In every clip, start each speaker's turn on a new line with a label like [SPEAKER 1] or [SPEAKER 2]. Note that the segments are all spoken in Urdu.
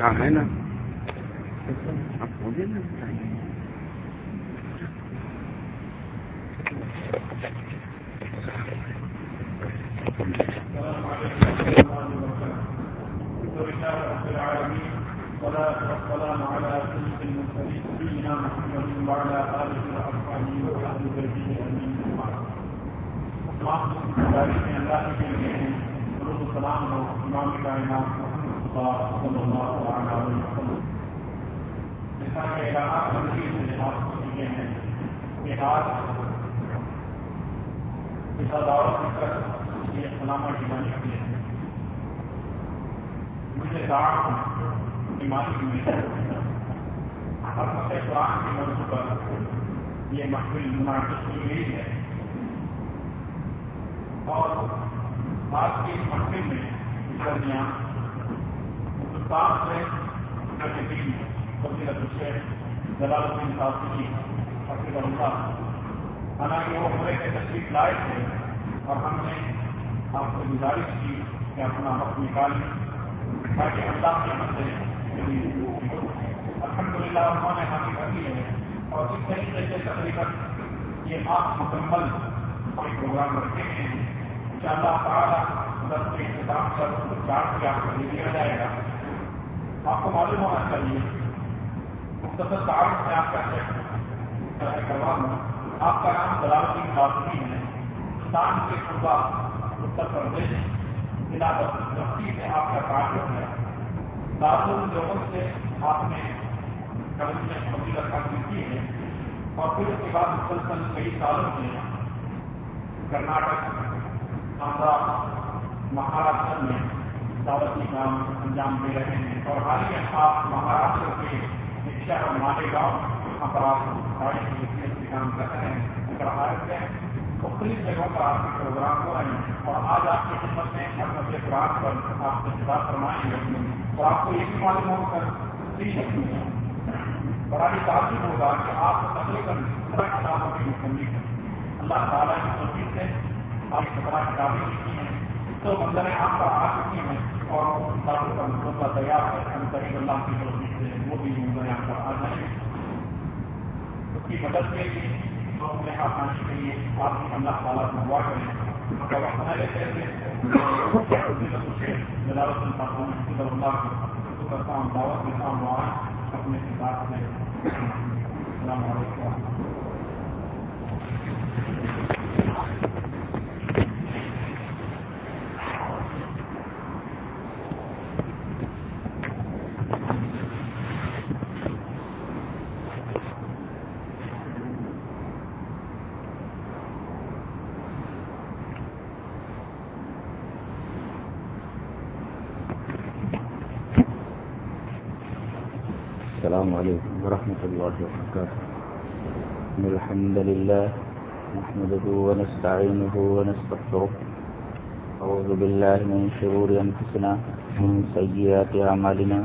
[SPEAKER 1] ہاں ہے نا؟ آپ مجھے نا
[SPEAKER 2] والسلام على سيد المرسلين سيدنا محمد وعلى بيته اللہ کے لیے ہو امام کائنات صلی اللہ کی طرف یہ سلامت گئی ہے اور آج کی اس محفل میں اس درمیان ہندوستان وزیر الشیخ جلال الدین صاحب کی حفیظ اللہ حالانکہ وہ ہمارے کے تشریف لائے تھے اور ہم نے آپ سے گزارش کی کہ اپنا وقت نکالیں تاکہ اللہ کے مدد الحمد للہ انہوں نے حاصل کر لی ہے۔ اور اس طریقے سے تقریباً یہ آپ مکمل کوئی پروگرام رکھے ہیں۔ ان شاء اللہ تعالیٰ دس کے اختتام پر چار کی دیا جائے گا۔ آپ کو معلوم ہونا چاہیے۔ مختصر تعارف میں آپ کا کروا ہوں آپ کا نام جلال الدین باسمی ہے۔ ہندوستان کے صوبہ اتر پردیش، ضلع بستی سے آپ کا تعلق ہے۔ دارال لوگوں سے آپ نے کبھی میں فضیلت حاصل کی ہے۔ اور پھر اس کے بعد مسلسل کئی سالوں میں کرناٹک آندھرا مہاراشٹر میں دعوتی کام انجام دے رہے ہیں اور حال ہی آپ مہاراشٹر کے ایک شہر مالے گاؤں وہاں پر آپ گاڑی کی سے کام کر رہے ہیں۔ اگر بھارت میں مختلف جگہوں پر آپ کے پروگرام ہو رہے ہیں اور آج آپ کی خدمت میں اپنے قرآن پر آپ سے فرمائیں گے اور آپ کو یہ بھی معلوم ہو کر بڑا ہی تعلق ہوگا کہ آپ تقریباً سترہ کتابوں کی مکمل ہے اللہ تعالیٰ کی تصویر سے آپ سترہ کتابیں لکھی ہیں۔ تو منظر آپ پر آ چکی ہیں۔ اور کتابوں کا مسئلہ تیار ہے ہم قریب اللہ کی تصویر سے وہ بھی منظر آپ پر آ جائیں اس کی مدد کے لیے تو اپنے آسانی کے لیے آپ کی اللہ تعالیٰ کو دعا کریں۔ کرتا ہوں دعوت دیتا ہوں وہاں اپنے کتاب میں۔ السلام علیکم
[SPEAKER 3] السلام عليكم ورحمة الله وبركاته. إن الحمد لله نحمده ونستعينه ونستغفره. أعوذ بالله من شرور أنفسنا ومن سيئات أعمالنا.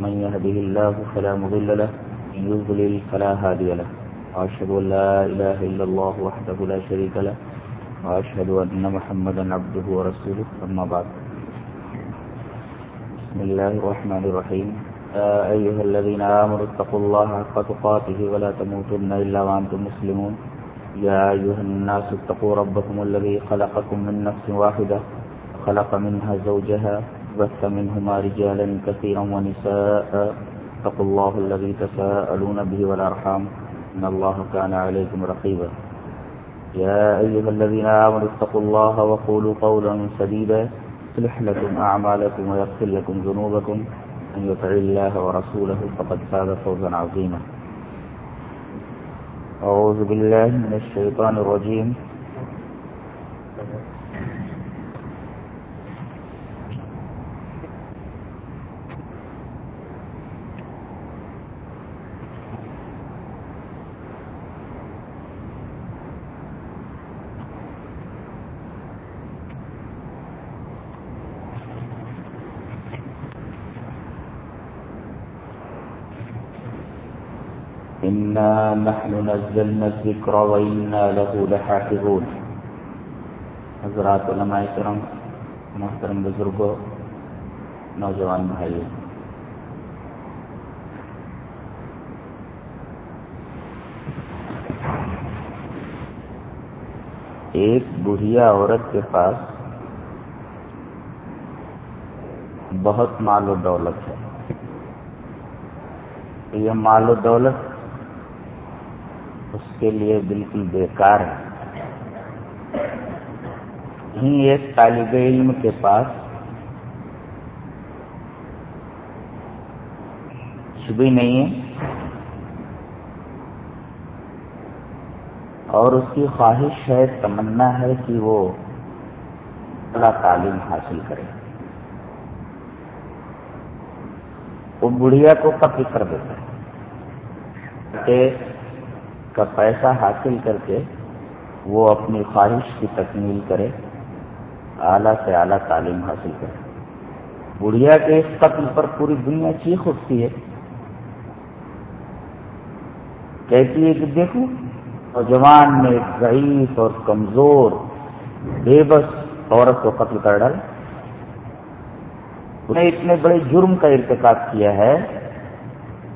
[SPEAKER 3] من يهده الله فلا مضل له، من يضلل فلا هادي له. وأشهد أن لا إله إلا الله وحده لا شريك له، وأشهد أن محمدا عبده ورسوله. أما بعد. بسم الله الرحمن الرحيم. يا أيها الذين آمنوا اتقوا الله حق تقاته ولا تموتن إلا وأنتم مسلمون. يا أيها الناس اتقوا ربكم الذي خلقكم من نفس واحدة، خلق منها زوجها بث منهما رجالا كثيرا ونساء. اتقوا الله الذي تساءلون به والأرحام. إن الله كان عليكم رقيبا. يا أيها الذين آمنوا اتقوا الله وقولوا قولا سديدا. يصلح لكم أعمالكم ويغفر لكم ذنوبكم. من يطع الله ورسوله فقد فاز فوزا عظيما. أعوذ بالله من الشيطان الرجيم. إنا نحن نزلنا الذكر وإنا له لحافظون حضرات علماء کرم محترم بزرگوں نوجوان بھائیوں ایک بڑھیا عورت کے پاس بہت مال و دولت ہے۔ یہ مال و دولت اس کے لیے بالکل بیکار ہے۔ ہی ایک طالب علم کے پاس کچھ بھی نہیں ہے اور اس کی خواہش ہے، تمنا ہے کہ وہ بڑا تعلیم حاصل کرے۔ وہ بڑھیا کو کا فکر دیتا ہے۔ کہ کا پیسہ حاصل کر کے وہ اپنی خواہش کی تکمیل کرے، اعلیٰ سے اعلیٰ تعلیم حاصل کرے۔ بڑھیا کے اس قتل پر پوری دنیا چیخ اٹھتی ہے۔ کہتی ہے کہ دیکھو، نوجوان میں ایک ضعیف اور کمزور، بے بس عورت کو قتل کر ڈالا اس نے اتنے بڑے جرم کا ارتکاب کیا ہے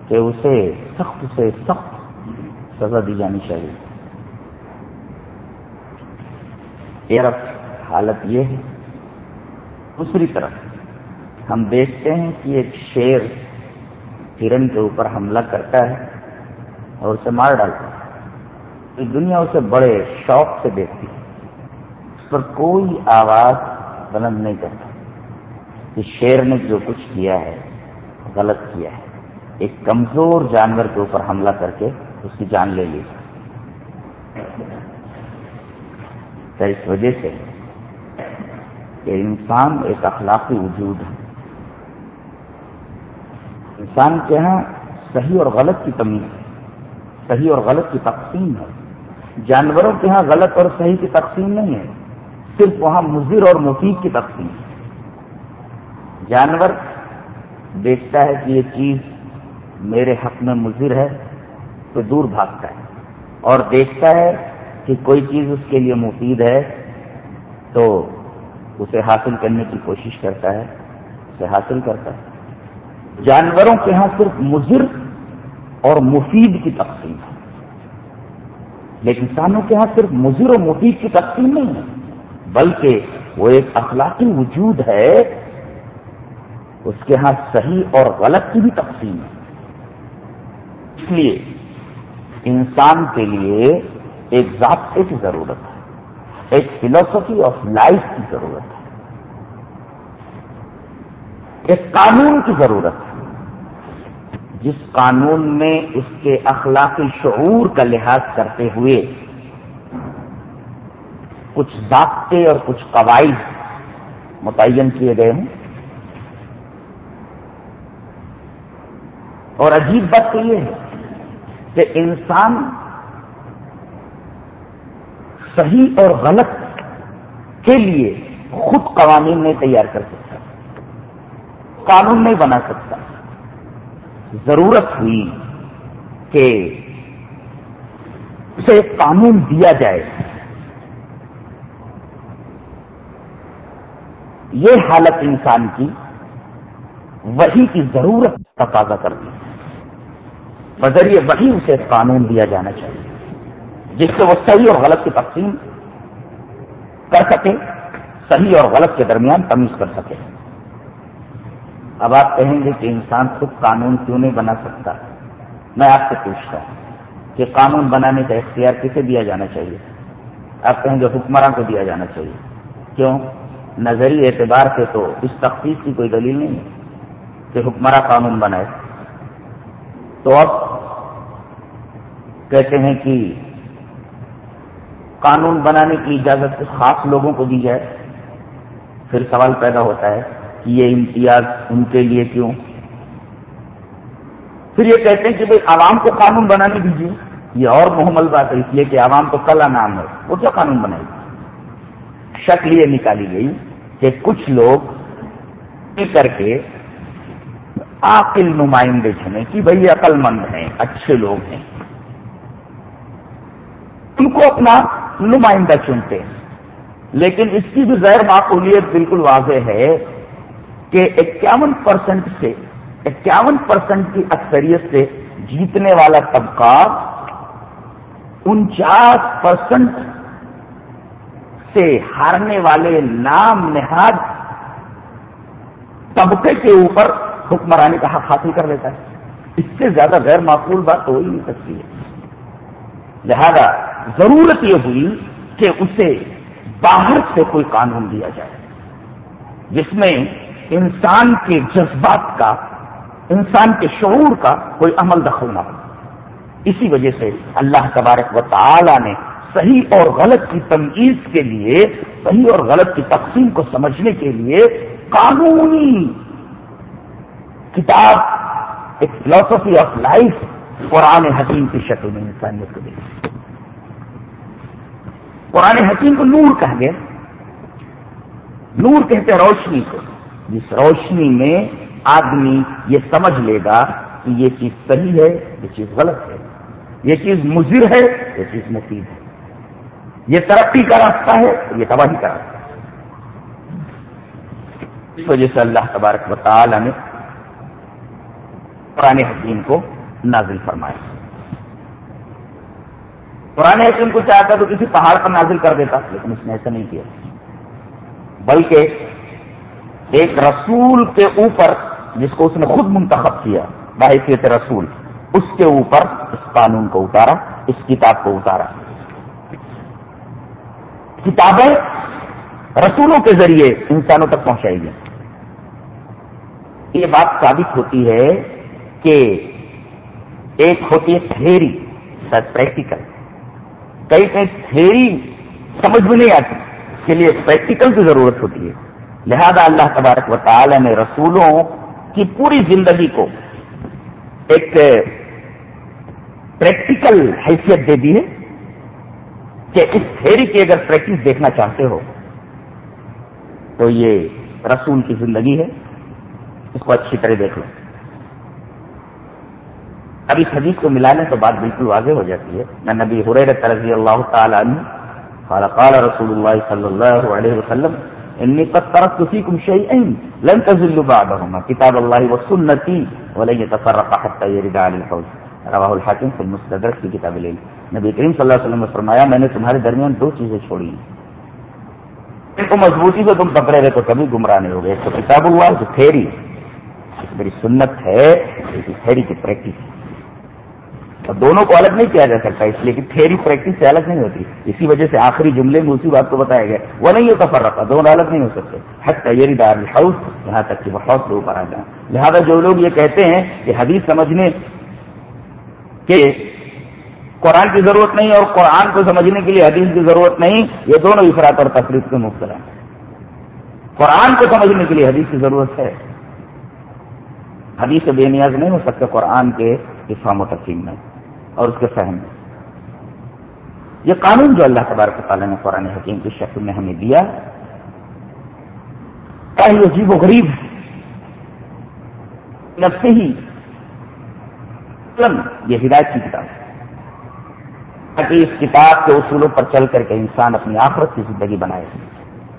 [SPEAKER 3] کہ اسے سخت سے سخت سزا دی جانی چاہیے۔ طرف حالت یہ ہے۔ دوسری طرف ہم دیکھتے ہیں کہ ایک شیر ہرن کے اوپر حملہ کرتا ہے اور اسے مار ڈالتا ہے۔ دنیا اسے بڑے شوق سے دیکھتی ہے۔ اس پر کوئی آواز بلند نہیں کرتا کہ شیر نے جو کچھ کیا ہے، غلط کیا ہے۔ ایک کمزور جانور کے اوپر حملہ کر کے اس کی جان لے لی۔ تو اس وجہ سے کہ انسان ایک اخلاقی وجود ہے۔ انسان کے یہاں صحیح اور غلط کی کمی ہے۔ صحیح اور غلط کی تقسیم ہے۔ جانوروں کے یہاں غلط اور صحیح کی تقسیم نہیں ہے۔ صرف وہاں مضر اور مفید کی تقسیم ہے۔ جانور دیکھتا ہے کہ یہ چیز میرے حق میں مضر ہے۔ تو دور بھاگتا ہے اور دیکھتا ہے کہ کوئی چیز اس کے لیے مفید ہے تو اسے حاصل کرنے کی کوشش کرتا ہے، اسے حاصل کرتا ہے۔ جانوروں کے ہاں صرف مضر اور مفید کی تقسیم ہے۔ لیکن انسانوں کے ہاں صرف مضر اور مفید کی تقسیم نہیں ہے، بلکہ وہ ایک اخلاقی وجود ہے۔ اس کے ہاں صحیح اور غلط کی بھی تقسیم ہے۔ اس لیے انسان کے لیے ایک ضابطے کی ضرورت ہے، ایک فلاسفی آف لائف کی ضرورت ہے۔ ایک قانون کی ضرورت ہے۔ جس قانون میں اس کے اخلاقی شعور کا لحاظ کرتے ہوئے کچھ ضابطے اور کچھ قواعد متعین کیے گئے ہیں اور عجیب بات تو یہ ہے کہ انسان صحیح اور غلط کے لیے خود قوانین نہیں تیار کر سکتا، قانون نہیں بنا سکتا۔ ضرورت ہوئی کہ اسے ایک قانون دیا جائے۔ یہ حالت انسان کی وہی کی ضرورت تقاضا کرتی ہے۔ بذریعے وہی اسے قانون دیا جانا چاہیے، جس سے وہ صحیح اور غلط کی تقسیم کر سکے، صحیح اور غلط کے درمیان تمیز کر سکے۔ اب آپ کہیں گے کہ انسان خود قانون کیوں نہیں بنا سکتا؟ میں آپ سے پوچھتا ہوں کہ قانون بنانے کا اختیار کسے دیا جانا چاہیے؟ آپ کہیں گے حکمراں کو دیا جانا چاہیے۔ کیوں؟ نظری اعتبار سے تو اس تخصیص کی کوئی دلیل نہیں ہے کہ حکمراں قانون بنائے۔ تو اب کہتے ہیں کہ قانون بنانے کی اجازت خاص لوگوں کو دی جائے۔ پھر سوال پیدا ہوتا ہے کہ یہ امتیاز ان کے لیے کیوں؟ پھر یہ کہتے ہیں کہ بھائی عوام کو قانون بنانے دیجیے یہ اور محمل بات ہے اس لیے کہ عوام کو کلا نام ہے، وہ کیا قانون بنائے گی؟ شکل یہ نکالی گئی کہ کچھ لوگ کر کے عقل نمائندے چنے کہ بھائی عقل مند ہیں، اچھے لوگ ہیں۔ ان کو اپنا نمائندہ چنتے ہیں۔ لیکن اس کی بھی غیر معقولیت بالکل واضح ہے کہ اکیاون پرسنٹ سے، اکیاون پرسنٹ کی اکثریت سے جیتنے والا طبقہ انچاس پرسنٹ سے ہارنے والے نام نہاد طبقے کے اوپر حکمرانی کا حق حاصل کر لیتا ہے۔ اس سے زیادہ غیر معقول بات تو ہو ہی نہیں سکتی ہے۔ لہذا ضرورت یہ ہوئی کہ اسے باہر سے کوئی قانون دیا جائے۔ جس میں انسان کے جذبات کا، انسان کے شعور کا کوئی عمل دخل نہ ہو۔ اسی وجہ سے اللہ تبارک و تعالی نے صحیح اور غلط کی تمیز کے لیے، صحیح اور غلط کی تقسیم کو سمجھنے کے لیے قانونی کتاب، ایک فلاسفی آف لائف قرآن حکیم کی شکل میں انسانیت کو دے قرآن حکیم کو نور کہا گیا۔ نور کہتے ہیں روشنی کو۔ جس روشنی میں آدمی یہ سمجھ لے گا کہ یہ چیز صحیح ہے، یہ چیز غلط ہے۔ یہ چیز مضر ہے، یہ چیز مفید ہے۔ یہ ترقی کا راستہ ہے، یہ تباہی کا راستہ ہے۔ اس وجہ سے اللہ تبارک و تعالی نے قرآن حکیم کو نازل فرمایا قرآن حکیم کو چاہتا تو کسی پہاڑ پر نازل کر دیتا، لیکن اس نے ایسا نہیں کیا۔ بلکہ ایک رسول کے اوپر جس کو اس نے خود منتخب کیا باحثیت رسول، اس کے اوپر اس قانون کو اتارا، اس کتاب کو اتارا۔ کتابیں رسولوں کے ذریعے انسانوں تک پہنچائی گئی یہ بات ثابت ہوتی ہے کہ ایک ہوتی ہے تھیری پریکٹیکل کئی کئی تھیری سمجھ میں نہیں آتی، اس کے لیے پریکٹیکل کی ضرورت ہوتی ہے۔ لہذا اللہ تبارک و تعالی نے رسولوں کی پوری زندگی کو ایک پریکٹیکل حیثیت دے دی ہے کہ اس تھیری کی اگر پریکٹس دیکھنا چاہتے ہو، تو یہ رسول کی زندگی ہے۔ اس کو اچھی طرح دیکھ لو۔ اب اس حدیث کو ملانے تو بات بالکل واضح ہو جاتی ہے میں نبی حریر رضی اللہ تعالی عنہ قال قال رسول اللہ صلی اللہ علیہ وسلم، انی قد ترکت فیکم شیئین، لن تزلوا بعدهما، کتاب اللہ وسنتی ولن يتفرق حتى يرد علی الحوض. رواہ الحاکم فی المستدرک کی کتاب لیل نبی کریم صلی اللہ علیہ وسلم نے فرمایا، میں نے تمہارے درمیان دو چیزیں چھوڑی ہیں۔ کو مضبوطی سے تم پکڑے رہے تو کبھی گمراہ نہیں ہوگے۔ ایک تو کتاب اللہ، جو تھیری میری سنت ہے تھیری کی پریکٹس۔ ہے اور دونوں کو الگ نہیں کیا جا سکتا، اس لیے کہ تھیری پریکٹس سے الگ نہیں ہوتی۔ اسی وجہ سے آخری جملے میں اسی بات کو بتایا گیا۔ وہ نہیں ہوتا فرق دونوں الگ نہیں ہو سکتے۔ حق تیاری دار ہاؤس یہاں تک کہ وہ ہاؤس کے اوپر آ جائیں۔ لہٰذا جو لوگ یہ کہتے ہیں کہ حدیث سمجھنے کے قرآن کی ضرورت نہیں اور قرآن کو سمجھنے کے لیے حدیث کی ضرورت نہیں، یہ دونوں افراد اور تقریب کے مبتلا ہیں۔ قرآن کو سمجھنے کے لیے حدیث کی ضرورت ہے۔ حدیث بے نیاز نہیں ہو سکتا قرآن کے افہام و تقسیم میں۔ اور اس کے فہم میں۔ یہ قانون جو اللہ تبارک تعالیٰ نے قرآن حکیم کی شکل میں ہمیں دیا ہی عجیب و غریب ہے سے ہی یہ ہدایت کی کتاب ہے۔ تاکہ اس کتاب کے اصولوں پر چل کر کے انسان اپنی آخرت کی زندگی بنائے۔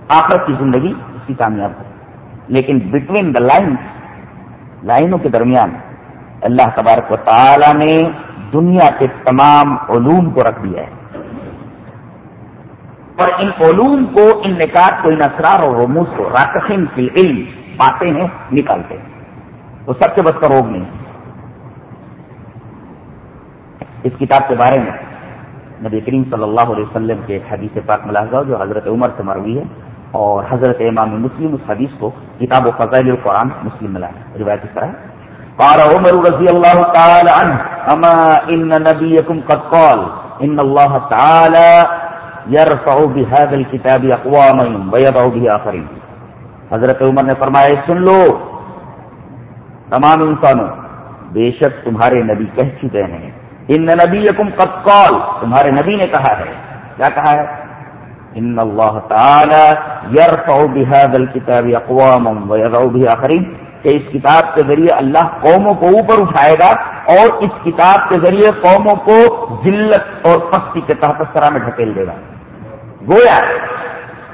[SPEAKER 3] آخرت کی زندگی اس کی کامیاب ہو۔ لیکن بٹوین دا لائن لائنوں کے درمیان، اللہ تبارک و تعالی نے دنیا کے تمام علوم کو رکھ دیا ہے۔ اور ان علوم کو، ان نکات کو، ان اسرار اور رموز کو راکسین کی علم پاتے ہیں، نکالتے ہیں۔ وہ سب سے بس کا روگ نہیں۔ اس کتاب کے بارے میں نبی کریم صلی اللہ علیہ وسلم کے حدیث پاک ملاحظہ جو حضرت عمر سے مروی ہے، اور حضرت امام مسلم اس حدیث کو کتاب و فضائل القرآن مسلم ملا ہے۔ روایت اس طرح قال عمر رضی اللہ تعالی عنہ، اما ان نبیکم قد قال، ان اللہ تعالی يرفع بهذا الكتاب اقواما ويضع به اخرين حضرت عمر نے فرمایا، سن لو، تمام انسانوں، بے شک تمہارے نبی کہہ چکے ہیں۔ ان نبی یکم قال، تمہارے نبی نے کہا ہے۔ کیا کہا ہے؟ ان اللہ تعالی یرفع بهذا الكتاب اقواما ويضع به اخرين کہ اس کتاب کے ذریعے اللہ قوموں کو اوپر اٹھائے گا اور اس کتاب کے ذریعے قوموں کو ذلت اور پستی کے تحت سرا میں ڈھکیل دے گا۔ گویا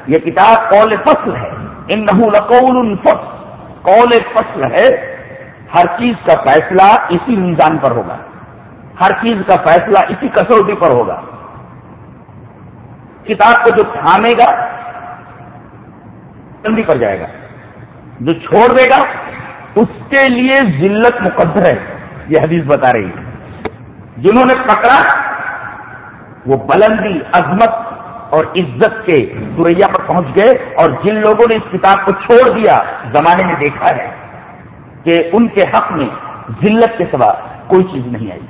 [SPEAKER 3] یہ کتاب قول فصل ہے۔ ان لقول فصل۔ قول فصل ہے۔ ہر چیز کا فیصلہ اسی میزان پر ہوگا۔ ہر چیز کا فیصلہ اسی کسوٹی پر ہوگا۔ کتاب کو جو تھامے گا بندی پر جائے گا۔ جو چھوڑ دے گا اس کے لیے ذلت مقدر ہے۔ یہ حدیث بتا رہی ہے۔ جنہوں نے پکڑا، وہ بلندی، عظمت اور عزت کے سوریا پر پہنچ گئے اور جن لوگوں نے اس کتاب کو چھوڑ دیا، زمانے میں دیکھا ہے کہ ان کے حق میں ذلت کے سوا کوئی چیز نہیں آئی۔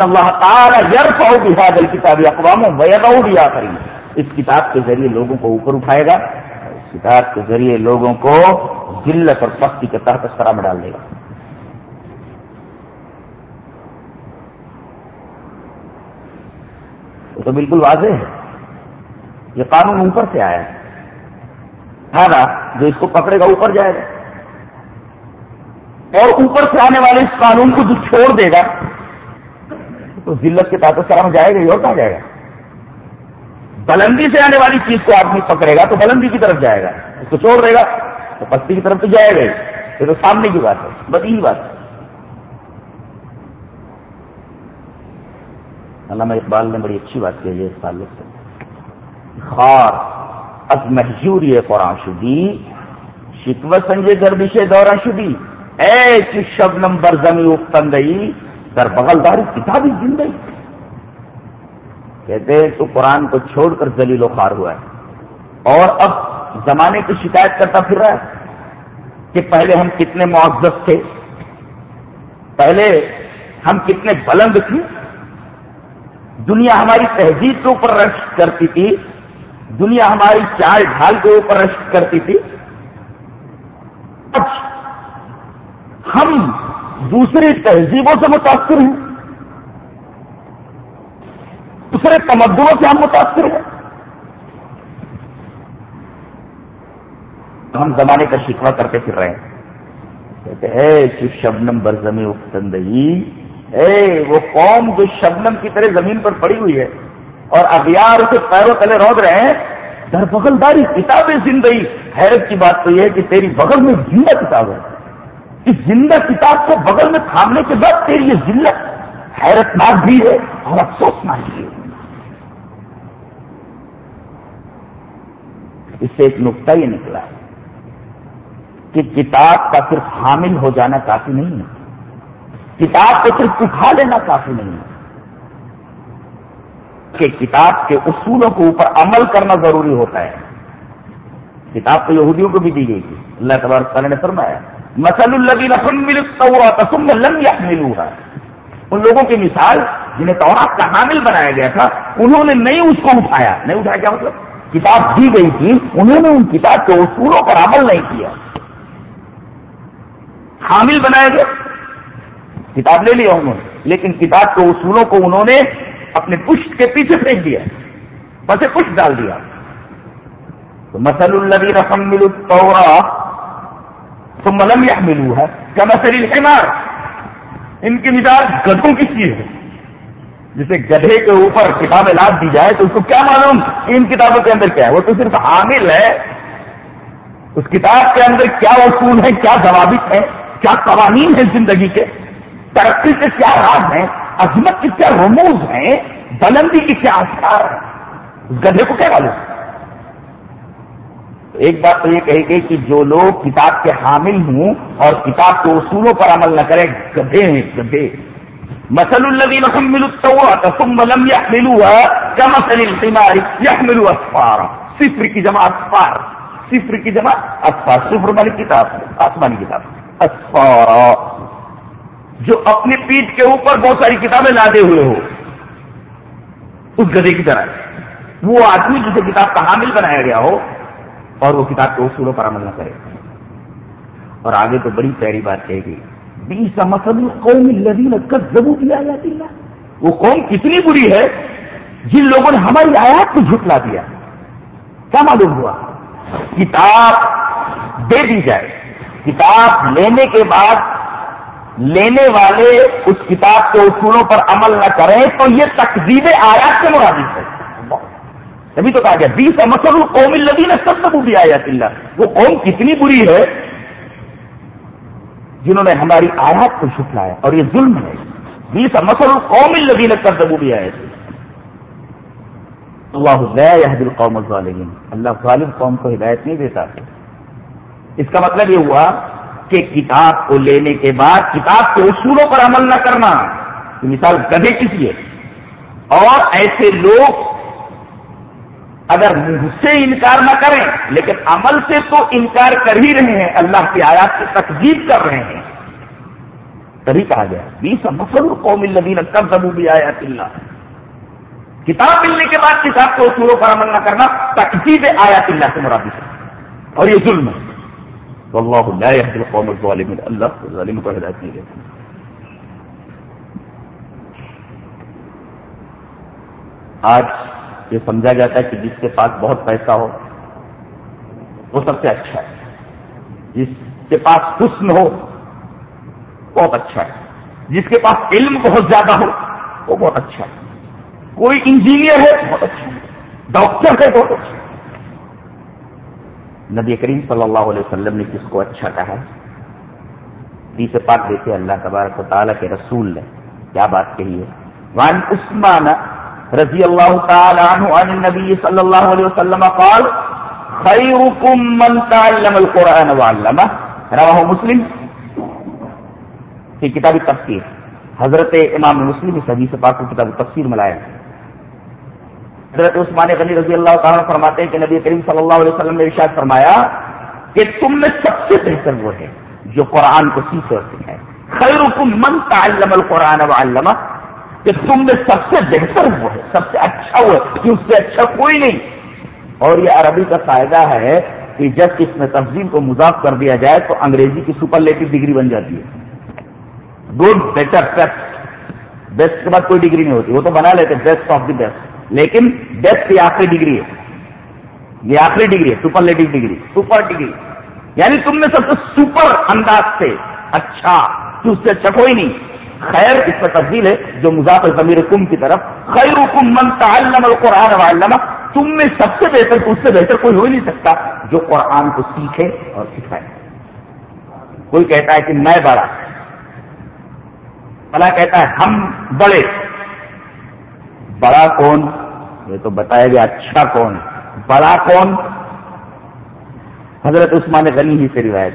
[SPEAKER 3] اللہ تعالیٰ یرف اور بحاد الکتابی اقوام ویگاؤ بھی کریں اس کتاب کے ذریعے لوگوں کو اوپر اٹھائے گا۔ کتاب کے ذریعے لوگوں کو ذلت اور پختی کے تحت سرا میں ڈال دے گا۔ وہ تو بالکل واضح ہے۔ یہ قانون اوپر سے آیا ہے۔ ہاں جو اس کو پکڑے گا، اوپر جائے گا۔ اور اوپر سے آنے والے اس قانون کو جو چھوڑ دے گا، تو ذلت کے تحت سرا میں جائے گا یہ اور کہاں جائے گا؟ بلندی سے آنے والی چیز کو آدمی پکڑے گا تو بلندی کی طرف جائے گا، اس کو چھوڑ دے گا، تو پستی کی طرف تو جائے گا یہ تو سامنے کی بات ہے، بدی بات ہے۔ علامہ اقبال نے بڑی اچھی بات کی ہے اس تعلق سے۔ خار، از محجوری قرآن شدی شکو سنجے گردش دورہ شدی۔ اے شب نمبر زمین افتن گئی، در بغل داری کتابی زندگی۔ کہتے ہیں تو قرآن کو چھوڑ کر زلیل و خوار ہوا ہے۔ اور اب زمانے کی شکایت کرتا پھر رہا ہے کہ پہلے ہم کتنے معزز تھے، پہلے ہم کتنے بلند تھے۔ دنیا ہماری تہذیب کے اوپر رشک کرتی تھی، دنیا ہماری چال ڈھال کے اوپر رشک کرتی تھی۔ اب ہم دوسری تہذیبوں سے متاثر ہیں۔ دوسرے تمدنوں سے ہم متاثر ہیں۔ تو ہم زمانے کا شکوا کرتے پھر رہے ہیں۔ کہتے اے شبنم برزمی افتندگی اے وہ قوم جو شبنم کی طرح زمین پر پڑی ہوئی ہے اور اغیار اسے پیروں تلے روک رہے ہیں، در بغل داری کتابیں زندگی۔ حیرت کی بات تو یہ ہے کہ تیری بغل میں زندہ کتاب ہے۔ اس زندہ کتاب کو بغل میں تھامنے کے بعد تیری یہ ذلت حیرت ناک بھی ہے اور افسوسناک بھی ہے۔ اس سے ایک نقطہ یہ نکلا ہے کہ کتاب کا صرف حامل ہو جانا کافی نہیں ہے۔ کتاب کو صرف اٹھا لینا کافی نہیں ہے۔ کہ کتاب کے اصولوں کے اوپر عمل کرنا ضروری ہوتا ہے۔ کتاب تو یہودیوں کو بھی دی گئی تھی۔ اللہ تبارک تعالیٰ نے فرمایا مسل الدین تسم ان لوگوں کی مثال جنہیں تورات کا حامل بنایا گیا تھا، انہوں نے نہیں اس کو اٹھایا۔ نہیں اٹھایا کیا مطلب؟ کتاب دی گئی تھی، انہوں نے ان کتاب کے اصولوں پر عمل نہیں کیا۔ حامل بنائے گئے۔ کتاب لے لیا انہوں نے، لیکن کتاب کے اصولوں کو انہوں نے اپنے پشت کے پیچھے پھینک دیا بس پشت ڈال دیا۔ تو مسل النبی رقم تو ملم یا ملو ہے کیا مسل الحمار۔ ان کی مثال گدوں کی چیز ہے۔ جسے گدھے کے اوپر کتابیں لاد دی جائے تو اس کو کیا معلوم ان کتابوں کے اندر کیا ہے؟ وہ تو صرف حامل ہے۔ اس کتاب کے اندر کیا اصول ہے کیا ضوابط ہے کیا قوانین ہیں زندگی کے؟ ترقی کے کیا راز ہیں؟ عظمت کے کیا رموز ہیں؟ بلندی کے کیا آسار ہیں؟ اس گدھے کو کیا معلوم؟ ایک بات تو یہ کہی گئی کہ جو لوگ کتاب کے حامل ہوں اور کتاب کے اصولوں پر عمل نہ کریں، گدھے ہیں، گدھے۔ مسل الذين حملوا التوراة ثم لم يحملوها كمثل الحمار يحمل اسفارا صفر کی جمع اسفار صفر کی جمع اسفار صفر والی کتاب آسمانی کتاب اسفارا جو اپنی پیٹ کے اوپر بہت ساری کتابیں لادے ہوئے ہو اس گدے کی طرح. وہ آدمی جسے کتاب کا حامل بنایا گیا ہو اور وہ کتاب کے اصولوں پر عمل نہ کرے. اور آگے تو بڑی پیاری بات کہے گی بیس مسل قوم الذین کذبوا بآیات اللہ۔ وہ قوم کتنی بری ہے جن لوگوں نے ہماری آیات کو جھٹلا دیا۔ کیا معلوم ہوا؟ کتاب دے دی جائے۔ کتاب لینے کے بعد لینے والے اس کتاب کے اصولوں پر عمل نہ کریں تو یہ تقزیب آیات سے مرادف ہے تبھی تو کہا گیا بیس مسل قوم الذین کذبوا بآیات اللہ۔ وہ قوم کتنی بری ہے جنہوں نے ہماری آیات کو چھٹلایا اور یہ ظلم ہے۔ بیس مسل قوم الدین کر دبو بھی آئے تھے اللہ دل قوم الظالمین۔ اللہ ظالم قوم کو ہدایت نہیں دیتا۔ اس کا مطلب یہ ہوا کہ کتاب کو لینے کے بعد کتاب کے اصولوں پر عمل نہ کرنا۔ مثال گدے کسی ہے۔ اور ایسے لوگ اگر منہ سے انکار نہ کریں، لیکن عمل سے تو انکار کر ہی رہے ہیں، اللہ کی آیات کی تقزیب کر رہے ہیں۔ تبھی کہا گیا۔ بیس مسل قوم الدین کب زبو بھی آیات اللہ۔ کتاب ملنے کے بعد کتاب کو اصولوں پر عمل نہ کرنا تقزیب آیات اللہ سے مرادی ہے۔ اور یہ ظلم ہے۔ اللہ قوم ظالم اللہ ظالم کو ہدایت نہیں دیتا۔ آج یہ سمجھا جاتا ہے کہ جس کے پاس بہت پیسہ ہو، وہ سب سے اچھا ہے۔ جس کے پاس حسن ہو، بہت اچھا ہے۔ جس کے پاس علم بہت زیادہ ہو، وہ بہت اچھا ہے۔ کوئی انجینئر ہے، بہت اچھا ہے۔ ڈاکٹر ہے، بہت اچھا ہے۔ نبی کریم صلی اللہ علیہ وسلم نے کس کو اچھا کہا؟ تیسرے پاک دیکھے اللہ تبارک و تعالیٰ کے رسول نے۔ کیا بات کہی ہے؟ وان عثمان رضی اللہ تعالی عنہ عن النبی صلی اللہ علیہ وسلم قال، خیرکم من تعلم القرآن وعلمہ رواہ مسلم کی کتاب تفسیر. حضرت امام مسلم اس حدیث پاک کو کتاب تفسیر ملایا حضرت عثمان غنی رضی اللہ تعالیٰ فرماتے ہیں کہ نبی کریم صلی اللہ علیہ وسلم نے ارشاد فرمایا کہ تم میں سب سے بہتر وہ ہے جو قرآن کو سیکھ اور سکھائے خیرکم من تعلم القرآن وعلمہ کہ تم میں سب سے بہتر وہ ہے، سب سے اچھا وہ ہے، کہ اس سے اچھا کوئی نہیں۔ اور یہ عربی کا فائدہ ہے کہ جب اس میں تفظیم کو مضاف کر دیا جائے تو انگریزی کی سپر لیٹو ڈگری بن جاتی ہے۔ گڈ بیٹر بیسٹ بیسٹ کے بعد کوئی ڈگری نہیں ہوتی، وہ تو بنا لیتے بیسٹ آف دی بیسٹ لیکن بیسٹ یہ آخری ڈگری ہے۔ یہ آخری ڈگری ہے، سپر لیٹو ڈگری، سپر ڈگری۔ یعنی تم میں سب سے سپر انداز سے اچھا کہ اس سے اچھا کوئی نہیں۔ خیر، اس پر تبدیل ہے، جو مضاف ضمیر کم کی طرف خیر حکم من تعلم القرآن وعلمہ تم میں سب سے بہتر، اس سے بہتر کوئی ہو ہی نہیں سکتا جو قرآن کو سیکھے اور سکھائے۔ کوئی کہتا ہے کہ میں بڑا بلا کہتا ہے ہم بڑے۔ بڑا کون؟ یہ تو بتایا گیا اچھا کون؟ بڑا کون؟ حضرت عثمان غنی ہی سے روایت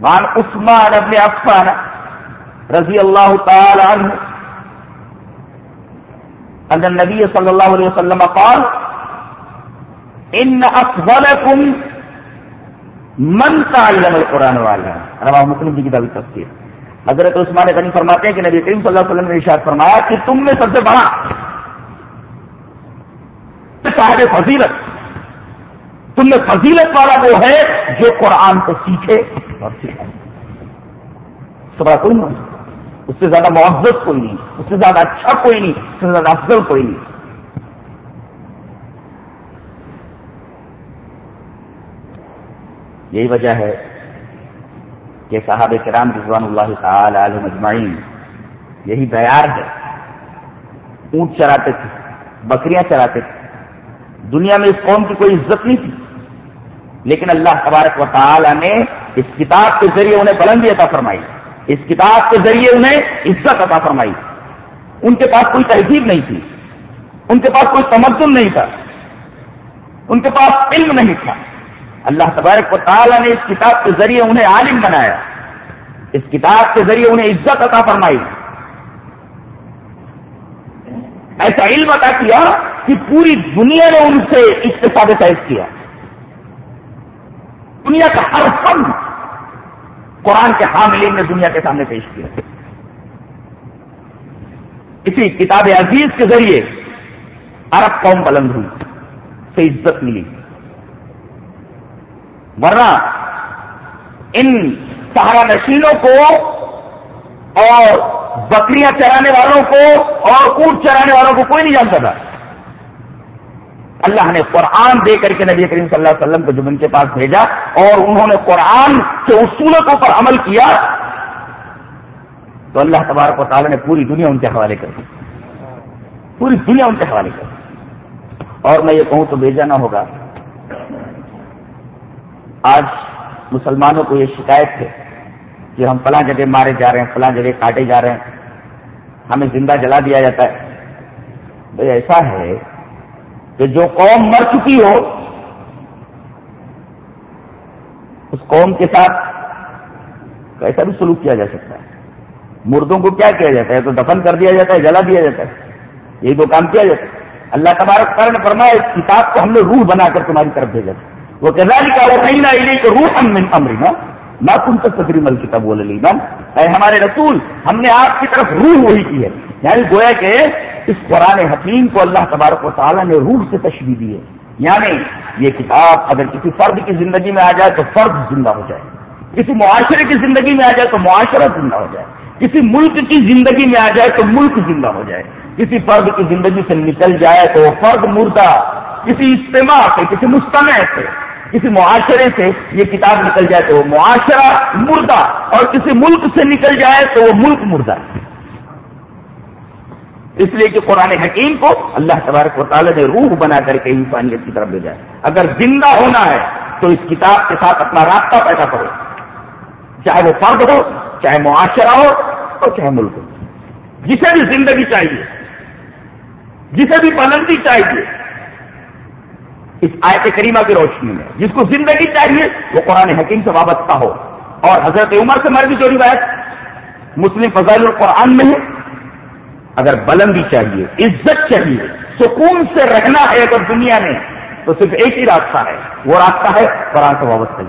[SPEAKER 3] مان عثمان ابن عفان رضی اللہ تعالی عنہ، ان النبی صلی اللہ علیہ وسلم قال، ان افضلکم من تعلم القرآن والا روا مسلم کی کتابی تفسیر۔ حضرت عثمان غنی فرماتے ہیں کہ نبی کریم صلی اللہ علیہ وسلم نے ارشاد فرمایا کہ تم میں سب سے بڑا صاحب فضیلت، تم میں فضیلت والا وہ ہے جو قرآن کو سیکھے اور سکھائے۔ سب کوئی نہیں اس سے زیادہ معذت کوئی نہیں، اس سے زیادہ اچھا کوئی نہیں، اس سے زیادہ افضل کوئی نہیں۔ یہی وجہ ہے کہ صاحب کرام رضوان اللہ تعالی علیہ مجمعین یہی بیار ہے۔ اونٹ چراتے تھے، بکریاں چراتے تھے۔ دنیا میں اس قوم کی کوئی عزت نہیں تھی۔ لیکن اللہ تبارک و تعالی نے اس کتاب کے ذریعے انہیں بلندی عطا فرمائی۔ اس کتاب کے ذریعے انہیں عزت عطا فرمائی۔ ان کے پاس کوئی تہذیب نہیں تھی۔ ان کے پاس کوئی تمدن نہیں تھا۔ ان کے پاس علم نہیں تھا۔ اللہ تبارک و تعالیٰ نے اس کتاب کے ذریعے انہیں عالم بنایا۔ اس کتاب کے ذریعے انہیں عزت عطا فرمائی۔ ایسا علم عطا کیا کہ پوری دنیا نے ان سے اقتصاد فیض کیا۔ دنیا کا ہر فن قرآن کے حاملین نے دنیا کے سامنے پیش کیا۔ اسی کتاب عزیز کے ذریعے عرب قوم بلند ہوئی، سے عزت ملی۔ ورنہ ان سہارا نشینوں کو اور بکریاں چرانے والوں کو اور اونٹ چرانے والوں کو کوئی نہیں جانتا تھا۔ اللہ نے قرآن دے کر کے نبی کریم صلی اللہ علیہ وسلم کو جب ان کے پاس بھیجا اور انہوں نے قرآن کے اصولوں کے اوپر عمل کیا تو اللہ تبارک و تعالیٰ نے پوری دنیا ان کے حوالے کر دی۔ پوری دنیا ان کے حوالے کر دی۔ اور میں یہ کہوں تو بھیجا نہ ہوگا۔ آج مسلمانوں کو یہ شکایت ہے کہ ہم فلاں جگہ مارے جا رہے ہیں، فلاں جگہ کاٹے جا رہے ہیں۔ ہمیں زندہ جلا دیا جاتا ہے۔ بھائی ایسا ہے کہ جو قوم مر چکی ہو، اس قوم کے ساتھ کیسا بھی سلوک کیا جا سکتا ہے؟ مردوں کو کیا کیا جاتا ہے؟ تو دفن کر دیا جاتا ہے، جلا دیا جاتا ہے۔ یہی تو کام کیا جاتا ہے۔ اللہ تبارک کر نے فرمایا، اس کتاب کو ہم نے روح بنا کر تمہاری طرف بھیجا وہ کہنا وہ کہیں نہ کہ روح ہم نہ تم تک تقری مل کتاب بول لی اے ہمارے رسول، ہم نے آپ کی طرف روح وہی کی ہے۔ یعنی گویا کہ اس قرآن حکیم کو اللہ تبارک و تعالیٰ نے روح سے تشریح دی ہے۔ یعنی یہ کتاب اگر کسی فرد کی زندگی میں آ جائے تو فرد زندہ ہو جائے۔ کسی معاشرے کی زندگی میں آ جائے تو معاشرہ زندہ ہو جائے۔ کسی ملک کی زندگی میں آ جائے تو ملک زندہ ہو جائے۔ کسی فرد کی زندگی سے نکل جائے تو وہ فرد مردہ۔ کسی اجتماع سے، کسی مستمع سے، کسی معاشرے سے یہ کتاب نکل جائے تو وہ معاشرہ مردہ۔ اور کسی ملک سے نکل جائے تو وہ ملک مردہ۔ اس لیے کہ قرآن حکیم کو اللہ تبارک و تعالیٰ نے روح بنا کر کے انسانیت کی طرف لے جائے اگر زندہ ہونا ہے تو اس کتاب کے ساتھ اپنا رابطہ پیدا کرو۔ چاہے وہ فرد ہو، چاہے معاشرہ ہو اور چاہے ملک ہو۔ جسے بھی زندگی چاہیے، جسے بھی بلندی چاہیے، اس آیت کریمہ کی روشنی میں، جس کو زندگی چاہیے، وہ قرآن حکیم سے وابستہ ہو۔ اور حضرت عمر سے مرضی جو روایت، مسلم فضائل القرآن میں ہے اگر بلندی چاہیے، عزت چاہیے، سکون سے رہنا ہے اگر دنیا میں، تو صرف ایک ہی راستہ ہے، وہ راستہ ہے قرآن سے وابستہ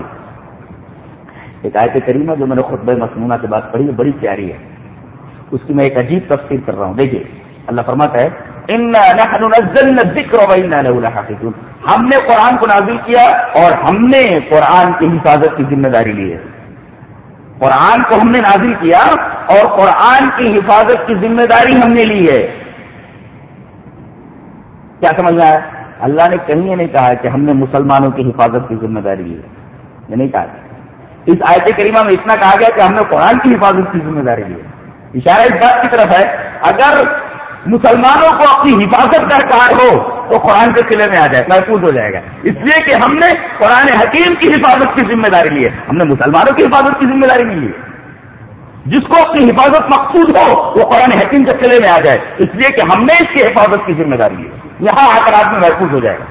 [SPEAKER 3] ایک آیت کریمہ جو میں نے خطبہ مصنوعہ کے بعد پڑھی ہے بڑی پیاری ہے۔ اس کی میں ایک عجیب تفصیل کر رہا ہوں۔ دیکھیے، اللہ فرماتا ہے ہم نے قرآن کو نازل کیا اور ہم نے قرآن کی حفاظت کی ذمہ داری لی ہے۔ قرآن کو ہم نے نازل کیا اور قرآن کی حفاظت کی ذمہ داری ہم نے لی ہے۔ کیا سمجھنا ہے اللہ نے کہیں یہ نہیں کہا کہ ہم نے مسلمانوں کی حفاظت کی ذمہ داری لی ہے۔ یہ نہیں کہا۔ اس آیت کریمہ میں اتنا کہا گیا کہ ہم نے قرآن کی حفاظت کی ذمہ داری لی ہے۔ اشارہ اس بات کی طرف ہے، اگر مسلمانوں کو اپنی حفاظت درکار ہو تو قرآن کے قلعے میں آ جائے، محفوظ ہو جائے گا۔ اس لیے کہ ہم نے قرآن حکیم کی حفاظت کی ذمہ داری لی ہے۔ ہم نے مسلمانوں کی حفاظت کی ذمہ داری لی۔ ہے جس کو اپنی حفاظت مقصود ہو، وہ قرآن حکیم کے قلعے میں آ جائے۔ اس لیے کہ ہم نے اس کی حفاظت کی ذمہ داری لی۔ ہے یہاں آ کر آدمی محفوظ ہو جائے گا۔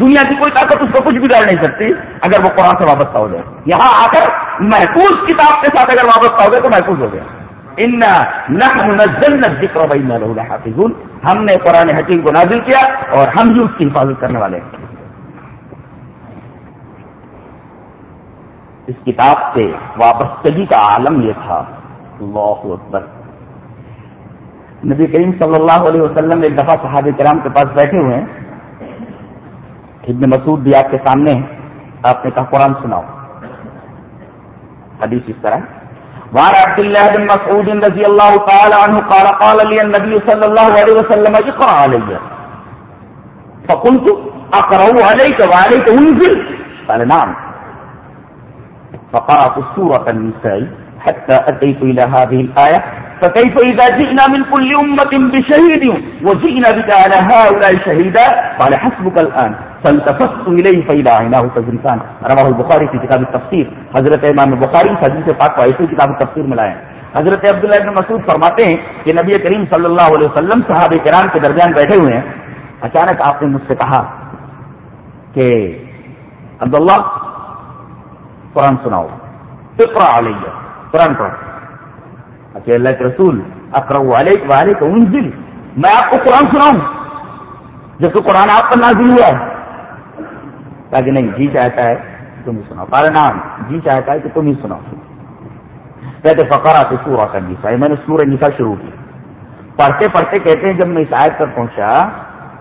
[SPEAKER 3] دنیا کی کوئی طاقت اس کو کچھ بگاڑ نہیں سکتی، اگر وہ قرآن سے وابستہ ہو جائے۔ یہاں آ کر محفوظ کتاب کے ساتھ اگر وابستہ ہو گئے تو محفوظ ہو گیا حافظون ہم نے قرآن حکیم کو نازل کیا اور ہم ہی اس کی حفاظت کرنے والے ہیں۔ اس کتاب سے وابستگی کا عالم یہ تھا۔ اللہ اکبر۔ نبی کریم صلی اللہ علیہ وسلم ایک دفعہ صحابہ کرام کے پاس بیٹھے ہوئے ہیں۔ ابن مسعود بھی آپ کے سامنے آپ نے کہا قرآن سناؤ۔ حدیث اس طرح۔ وعن عبد الله بن مسعود رضي الله تعالى عنه قال قال لي النبي صلى الله عليه وسلم، اقرأ علي. فقلت، أقرأ عليك وعليك انزل قال، نعم. فقرأت السورة النساء حتى أتيت إلى هذه الآية. فكيف إذا جئنا من كل أمة بشهيد؟ وجئنا بك على هؤلاء شهيدا؟ قال، حسبك الآن. فالتفت إليه فإذا عيناه تزرفان رواه البخاري في كتاب التفسير. حضرت امام بخاری حدیث پاک کو ایسے کتاب التفسیر میں لائے حضرت عبداللہ ابن مسعود فرماتے ہیں کہ نبی کریم صلی اللہ علیہ وسلم صحابہ کرام کے درمیان بیٹھے ہوئے ہیں. اچانک آپ نے مجھ سے کہا کہ، عبداللہ، قرآن سناؤ. اقرا علیہ. قرآن پڑھو. کہ اللہ کے رسول اکر والے والے کو انزل، میں آپ کو قرآن سناؤں۔ جب تو قرآن آپ پر نازل ہوا ہے۔ تاکہ نہیں جی چاہتا ہے تم ہی سناؤ۔ پارا نام جی چاہتا ہے کہ تم ہی سناؤ۔ کہتے فقرا تو سورا کا نسا میں نے سورہ نسا شروع کی پڑھتے پڑھتے کہتے ہیں، جب میں اس آیت پر پہنچا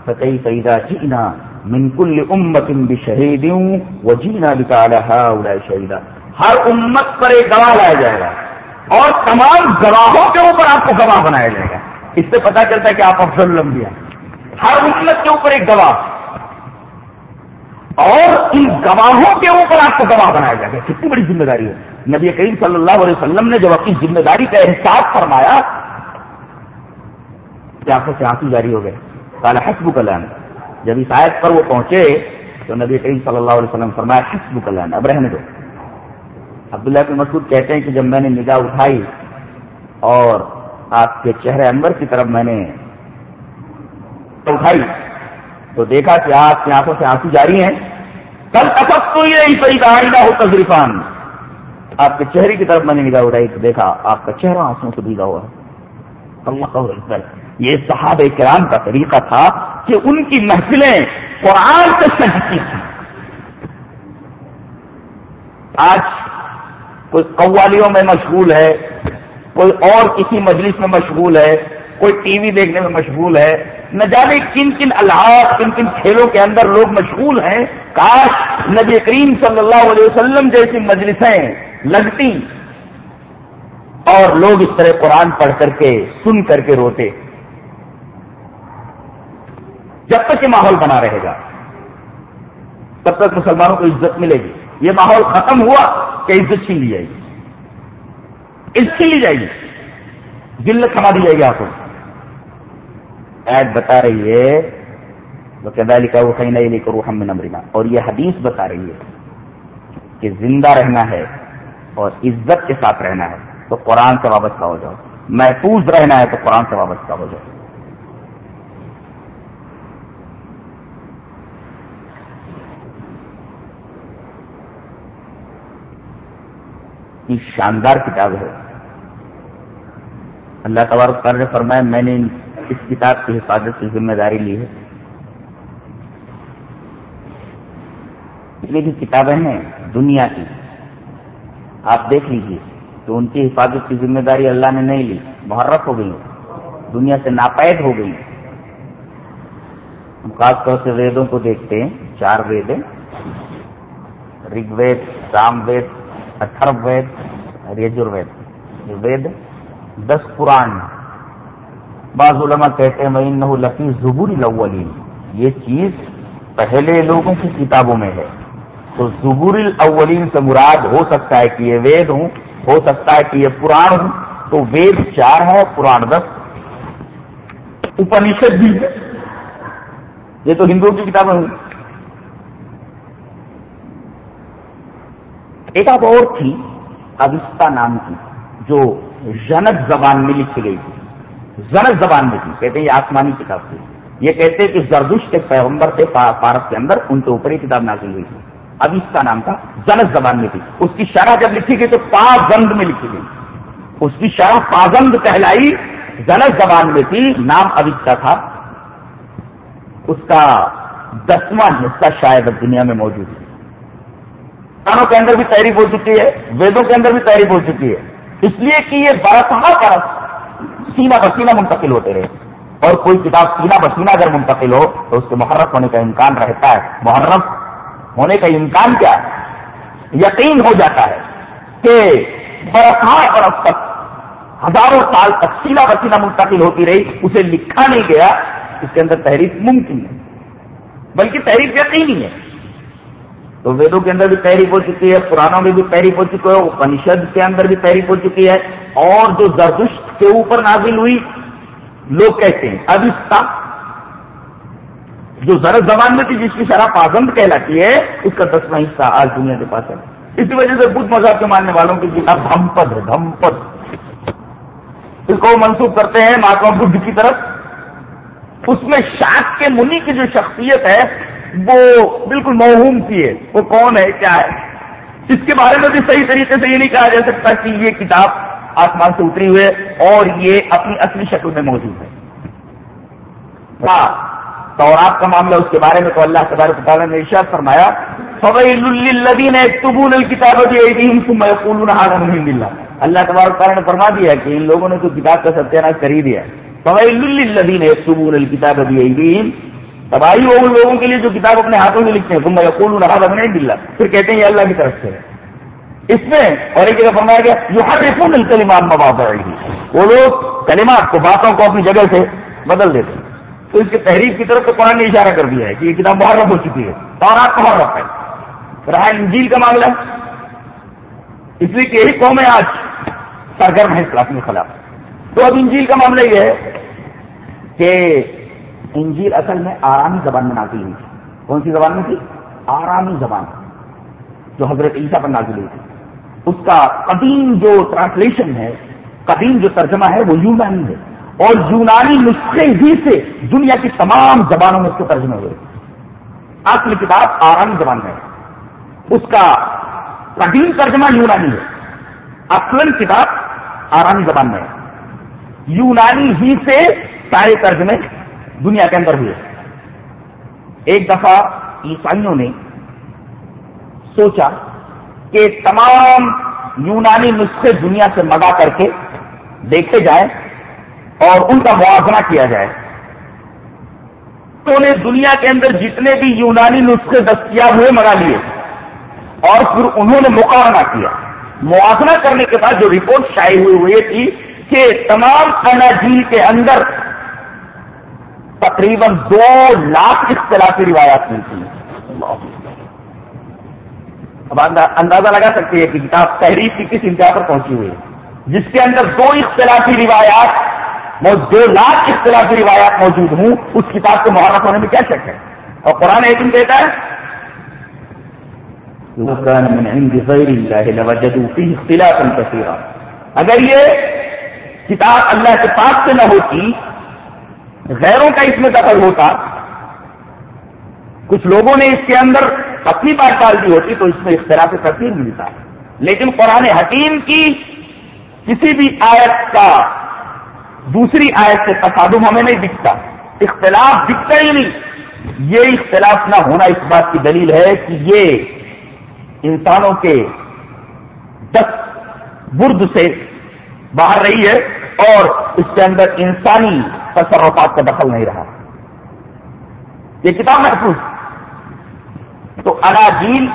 [SPEAKER 3] فتح سیدا جینا منکل امت بھی شہید وہ جینا بکا رہا شہیدا ہر امت پر ایک گواہ لایا جائے گا۔ اور تمام گواہوں کے اوپر آپ کو گواہ بنایا جائے گا۔ اس سے پتا چلتا ہے کہ آپ افضل الانبیاء ہر امت کے اوپر ایک گواہ۔ اور ان گواہوں کے اوپر آپ کو گواہ بنایا جائے گا۔ کتنی بڑی ذمہ داری ہے۔ نبی کریم صلی اللہ علیہ وسلم نے جب اپنی ذمہ داری کا احساس فرمایا آنکھوں سے آنسو جاری ہو گئے۔ کالا حسب کلان جب اس آیت پر وہ پہنچے تو نبی کریم صلی اللہ علیہ وسلم فرمایا حسب کلان اب رہنے دو۔ عبداللہ بن مسعود کہتے ہیں کہ جب میں نے نگاہ اٹھائی اور آپ کے چہرے انور کی طرف میں نے اٹھائی، تو دیکھا کہ آپ کی آنکھوں سے آنسو جاری ہیں۔ کل افق تو یہ صحیح کہا ہو تجریفان آپ کے چہرے کی طرف میں نے نگاہ اٹھائی تو دیکھا آپ کا چہرہ آنسو سے بھیگا ہوا ہے۔ اللہ یہ صحاب کرام کا طریقہ تھا کہ ان کی محفلیں قرآن سے سجتی تھیں۔ آج کوئی قوالیوں میں مشغول ہے، کوئی اور کسی مجلس میں مشغول ہے، کوئی ٹی وی دیکھنے میں مشغول ہے، نہ جانے کن کن الحاظ کن کن کھیلوں کے اندر لوگ مشغول ہیں۔ کاش نبی کریم صلی اللہ علیہ وسلم جیسی مجلسیں لگتی اور لوگ اس طرح قرآن پڑھ کر کے، سن کر کے روتے۔ جب تک یہ ماحول بنا رہے گا، تب تک مسلمانوں کو عزت ملے گی۔ یہ ماحول ختم ہوا۔ کہ عزت چھین لی جائے گی؟ عزت چھین لی جائے گی۔ دل تھما دی جائے گی آپ کو۔ ایڈ بتا رہی ہے وہ کہا لکھا وہ کہیں نہیں کروں ہم میں اور یہ حدیث بتا رہی ہے کہ زندہ رہنا ہے اور عزت کے ساتھ رہنا ہے تو قرآن سے وابستہ ہو جاؤ۔ محفوظ رہنا ہے تو قرآن سے وابستہ ہو جاؤ۔ کی شاندار کتاب ہے۔ اللہ تبارک کر نے فرمایا، میں نے اس کتاب کی حفاظت کی ذمہ داری لی ہے۔ بھی کتابیں ہیں دنیا کی، آپ دیکھ لیجیے تو ان کی حفاظت کی ذمہ داری اللہ نے نہیں لی محرف ہو گئی۔ دنیا سے ناپید ہو گئی۔ ہم خاص طور سے ویدوں کو دیکھتے ہیں، چار وید ہیں۔ رگ وید، سام وید اتھر وید اور یجروید یہ وید دس پران بعض علماء کہتے ہیں، میں لفی زبور الاولین. یہ چیز پہلے لوگوں کی کتابوں میں ہے۔ تو زبور الاولین سے مراد ہو سکتا ہے کہ یہ وید ہوں، ہو سکتا ہے کہ یہ پران ہوں۔ تو وید چار ہے پران دس۔ اپنشد بھی ہے۔ یہ تو ہندوؤں کی کتابیں ہوں۔ ایک آپ اور تھی اوستا نام کی، جو جنک زبان میں لکھی گئی تھی۔ زنک زبان میں تھی، کہتے ہیں یہ آسمانی کتاب تھی۔ یہ کہتے کہ زردش کے پیغمبر تھے پارس کے اندر ان کے اوپر ہی کتاب نازل ہوئی تھی۔ اب اس کا نام تھا زنک زبان میں تھی۔ اس کی شرح جب لکھی گئی تو پازند میں لکھی گئی۔ اس کی شرح پازند کہلائی زنک زبان میں تھی، نام اوستا تھا۔ اس کا دسواں حصہ شاید دنیا میں موجود ہے۔ قرآنوں کے اندر بھی تعریف ہو چکی ہے، ویدوں کے اندر بھی تعریف ہو چکی ہے۔ اس لیے کہ یہ برس برس سینہ بسینہ منتقل ہوتے رہے۔ اور کوئی کتاب سینہ بسینہ اگر منتقل ہو، تو اس کے محرف ہونے کا امکان رہتا ہے۔ محرف ہونے کا امکان کیا؟ ہے یقین ہو جاتا ہے کہ برسہ برس تک، ہزاروں سال تک سینہ بسینہ منتقل ہوتی رہی، اسے لکھا نہیں گیا، اس کے اندر تحریر ممکن ہے۔ بلکہ تحریر یقینی ہے۔ تو ویدوں کے اندر بھی تحریف ہو چکی ہے پرانوں میں بھی تحریف ہو چکی ہے، اپنشد کے اندر بھی تحریف ہو چکی ہے۔ اور جو زردشت کے اوپر نازل ہوئی، لوگ کہتے ہیں، اب اس کا جو زرد زبان میں تھی، جس کی شرح پاسند کہلاتی ہے، اس کا دسواں حصہ آج دنیا کے پاس ہے۔ اسی وجہ سے بدھ مذہب کے ماننے والوں کی کتاب دھمپد ہے، دھمپد۔ اس کو منسوخ کرتے ہیں مہاتما بدھ کی طرف۔ اس میں شاک کے منی کی جو شخصیت ہے وہ بالکل موہوم سی ہے۔ وہ کون ہے؟ کیا ہے؟ اس کے بارے میں بھی صحیح طریقے سے یہ نہیں کہا جا سکتا کہ یہ کتاب آسمان سے اتری ہوئے اور یہ اپنی اصلی شکل میں موجود ہے۔ ہاں تو آپ کا معاملہ اس کے بارے میں تو اللہ کے بارے نے ارشاد فرمایا فویل الدین تبول الکتاب اللہ تبارک تعالیٰ نے فرما دیا کہ ان لوگوں نے تو کتاب کا ستیہ کر ہی دیا فویل الدین تبول الکتاب تباہی وہ ان لوگوں کے لیے جو کتاب اپنے ہاتھوں میں لکھتے ہیں تم میں یقول رہا نہیں مل رہا پھر کہتے ہیں، یہ اللہ کی طرف سے اس میں اور ایک جگہ فرمایا گیا جو ہر ریفون کلیمات میں بات آئے گی وہ لوگ کلمات کو باتوں کو اپنی جگہ سے بدل دیتے ہیں۔ تو اس کے تحریر کی طرف تو قرآن نے اشارہ کر دیا ہے کہ یہ کتاب محرم ہو چکی ہے۔ اور آپ محرف ہے۔ رہا انجیل کا معاملہ۔ اس لیے کہ یہی قوم ہے آج سرگرم ہے اسلام کے خلاف۔ تو اب انجیل کا معاملہ یہ ہے کہ انجیل اصل میں آرامی زبان میں نازل ہوئی تھی۔ کون سی زبان میں تھی؟ آرامی زبان، جو حضرت عیسیٰ پر نازل ہوئی تھی۔ اس کا قدیم جو ٹرانسلیشن ہے، قدیم جو ترجمہ ہے، وہ یونانی ہے۔ اور یونانی نسخے ہی سے دنیا کی تمام زبانوں میں اس کے ترجمے ہوئے۔ اصل کتاب آرام زبان میں ہے۔ اس کا قدیم ترجمہ یونانی ہے۔ اصل کتاب آرام زبان میں ہے۔ یونانی ہی سے سارے ترجمے دنیا کے اندر ہوئے۔ ایک دفعہ عیسائیوں نے سوچا کہ تمام یونانی نسخے دنیا سے مگا کر کے دیکھے جائیں اور ان کا موازنہ کیا جائے۔ تو انہیں دنیا کے اندر جتنے بھی یونانی نسخے دستیاب ہوئے منگا لیے اور پھر انہوں نے مقابلہ کیا۔ موازنہ کرنے کے بعد جو رپورٹ شائع ہوئی وہ یہ تھی کہ تمام اناجیل کے اندر تقریباً دو لاکھ اختلافی روایات ملتی ہیں۔ اب اندازہ لگا سکتے ہیں کہ کتاب تحریر کی کس انتہا پر پہنچی ہوئی ہے۔ جس کے اندر دو اختلافی روایات دو لاکھ اختلافی روایات موجود ہوں، اس کتاب کو محرف ہونے میں کیا شک ہے؟ اور قرآن ایک دن کہتا ہے اگر یہ کتاب اللہ کے پاس سے نہ ہوتی غیروں کا اس میں دخل ہوتا، کچھ لوگوں نے اس کے اندر اپنی بات ڈال دی ہوتی تو اس میں اختلاف تفصیل ملتا۔ لیکن قرآن حکیم کی کسی بھی آیت کا دوسری آیت سے تصادم ہمیں نہیں دکھتا۔ اختلاف دکھتا ہی نہیں۔ یہ اختلاف نہ ہونا اس بات کی دلیل ہے کہ یہ انسانوں کے دس برد سے باہر رہی ہے اور اس کے اندر انسانی تصرفات کا دخل نہیں رہا۔ یہ کتاب محفوظ۔ تو اناجیل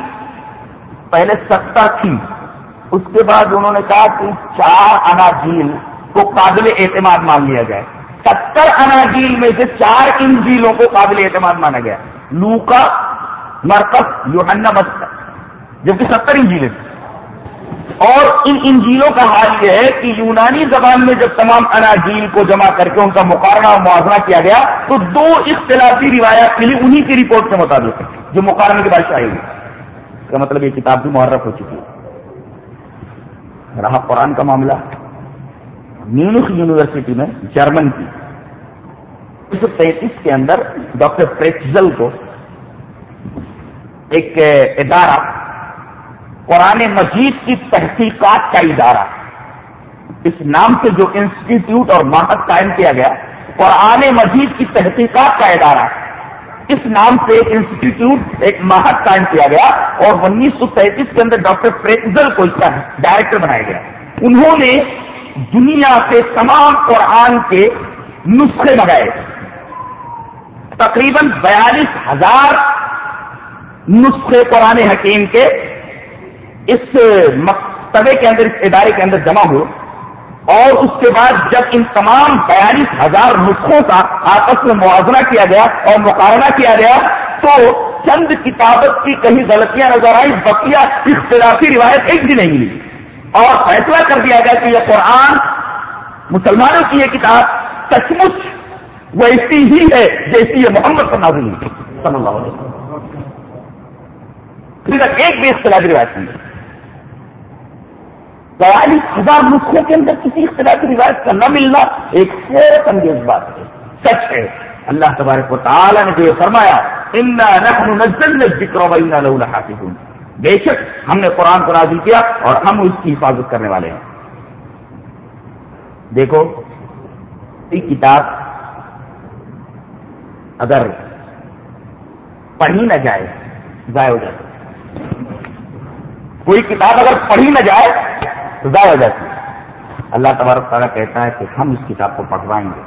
[SPEAKER 3] پہلے ستر تھی۔ اس کے بعد انہوں نے کہا کہ چار اناجیل کو قابل اعتماد مان لیا جائے ستر اناجیل میں سے چار انجیلوں کو قابل اعتماد مانا گیا۔ لو کا مرکز یوحنا مستر جبکہ ستر انجیلیں اور ان انجیلوں کا حال یہ ہے کہ یونانی زبان میں جب تمام اناجیل کو جمع کر کے ان کا مقابلہ اور موازنہ کیا گیا، تو دو اختلافی روایات ملی انہی کی رپورٹ کے مطابق، جو مقابلے کے بعد شاہی ہوئی۔ اس کا مطلب یہ کتاب بھی محرف ہو چکی ہے۔ رہا قرآن کا معاملہ۔ میونخ یونیورسٹی میں جرمن کی۔ انیس سو تینتیس کے اندر ڈاکٹر پریکزل کو ایک ادارہ قرآن مجید کی تحقیقات کا ادارہ اس نام سے جو انسٹیٹیوٹ اور ماہر قائم کیا گیا، قرآن مجید کی تحقیقات کا ادارہ اس نام سے ایک انسٹیٹیوٹ، ایک ماہر قائم کیا گیا اور انیس سو تینتیس کے اندر ڈاکٹر پریکزل کو اس کا ڈائریکٹر بنایا گیا۔ انہوں نے دنیا سے تمام قرآن کے نسخے منگائے تقریباً بیالیس ہزار نسخے قرآن حکیم کے اس مکتبے کے اندر، اس ادارے کے اندر جمع ہوئے اور اس کے بعد جب ان تمام بیالیس ہزار نسخوں کا آپس میں موازنہ کیا گیا اور مقابلہ کیا گیا، تو چند کتابت کی کہیں غلطیاں نظر آئی بقیہ اختلافی روایت ایک بھی نہیں ملی۔ اور فیصلہ کر دیا گیا کہ یہ قرآن، مسلمانوں کی یہ کتاب سچ مچ ویسی ہی ہے جیسی یہ محمد صلی اللہ علیہ صلی ایک بھی اختلافی روایت نہیں۔ بیالیس ہزار نسخوں کے اندر کسی اختلافی روایت کا نہ ملنا ایک حیرت انگیز بات ہے۔ سچ ہے۔ اللہ تبارک و تعالیٰ نے جو یہ فرمایا ان بے شک ہم نے قرآن کو نازل کیا اور ہم اس کی حفاظت کرنے والے ہیں۔ دیکھو یہ کتاب اگر پڑھی نہ جائے، ضائع ہو جاتی۔ کوئی کتاب اگر پڑھی نہ جائے تو ضائع ہو جاتی ہے اللہ تبارک تعالیٰ کہتا ہے کہ ہم اس کتاب کو پڑھوائیں گے۔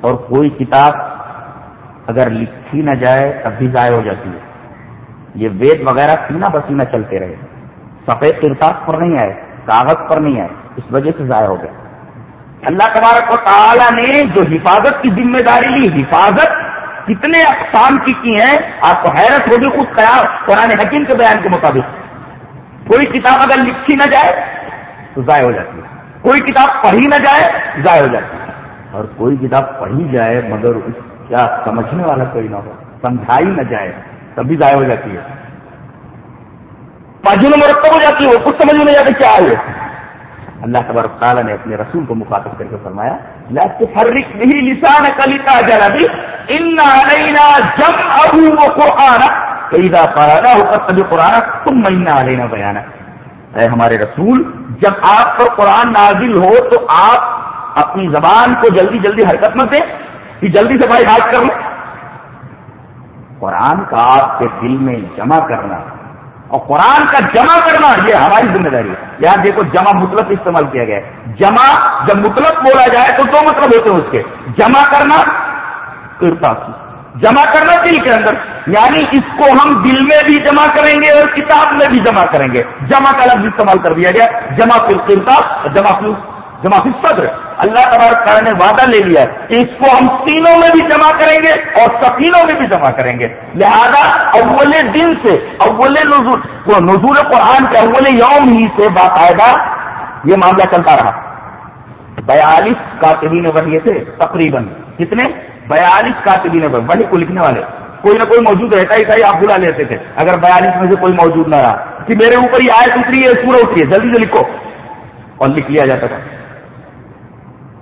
[SPEAKER 3] اور کوئی کتاب اگر لکھی نہ جائے تب بھی ضائع ہو جاتی ہے۔ یہ وید وغیرہ سینہ بسینہ چلتے رہے۔ سفید کرتاس پر نہیں آئے، کاغذ پر نہیں آئے، اس وجہ سے ضائع ہو گیا اللہ تبارک و تعالیٰ نے جو حفاظت کی ذمہ داری لی، حفاظت کتنے اقسام کی کی ہیں، آپ کو حیرت ہوگی خود خیال قرآن حکیم کے بیان کے مطابق۔ کوئی کتاب اگر لکھی نہ جائے تو ضائع ہو جاتی ہے۔ کوئی کتاب پڑھی نہ جائے ضائع ہو جاتی ہے۔ اور کوئی کتاب پڑھی جائے مگر اس کیا سمجھنے والا کوئی نہ ہو، سمجھائی نہ جائے تب بھی ضائع ہو جاتی ہے۔ پاجو میں مرتب ہو جاتی ہے، وہ کچھ سمجھ میں نہیں جاتے کیا ہے۔ اللہ تبارک تعالیٰ نے اپنے رسول کو مخاطب کر کے فرمایا، لا تفرق به لسانك لتعجل به ان علينا جمعه وقرانا فاذا قراناه فاتبع قرانا ثم ان علينا اے ہمارے رسول، جب آپ پر قرآن نازل ہو تو آپ اپنی زبان کو جلدی جلدی حرکت مت دیں، کہ جلدی سے بھائی بات کر لیں قرآن کا آپ کے دل میں جمع کرنا اور قرآن کا جمع کرنا یہ ہماری ذمہ داری ہے۔ یہاں دیکھو، جمع مطلب استعمال کیا گیا ہے۔ جمع جب مطلب بولا جائے تو دو مطلب ہوتے ہیں اس کے۔ جمع کرنا کرتا جمع کرنا دل کے اندر۔ یعنی اس کو ہم دل میں بھی جمع کریں گے اور کتاب میں بھی جمع کریں گے۔ جمع کا لفظ استعمال کر دیا گیا۔ جمع پھر کرتا جمع پھر جمع صدر اللہ تبارک تعالیٰ نے وعدہ لے لیا کہ اس کو ہم تینوں میں بھی جمع کریں گے اور سفینوں میں بھی جمع کریں گے۔ لہذا اول دن سے اول نزول نزول قرآن کے اول یوم ہی سے باقاعدہ یہ معاملہ چلتا رہا۔ بیالیس کاتبین وحی تھے تقریباً۔ کتنے؟ بیالیس کاتبین وحی کو لکھنے والے۔ کوئی نہ کوئی موجود رہتا ہی تھا آپ بلا لیتے تھے۔ اگر بیالیس میں سے کوئی موجود نہ رہا۔ کہ میرے اوپر یہ آئے اتری ہے، سورہ اتری ہے، جلدی سے لکھو۔ اور لکھ لیا جاتا تھا۔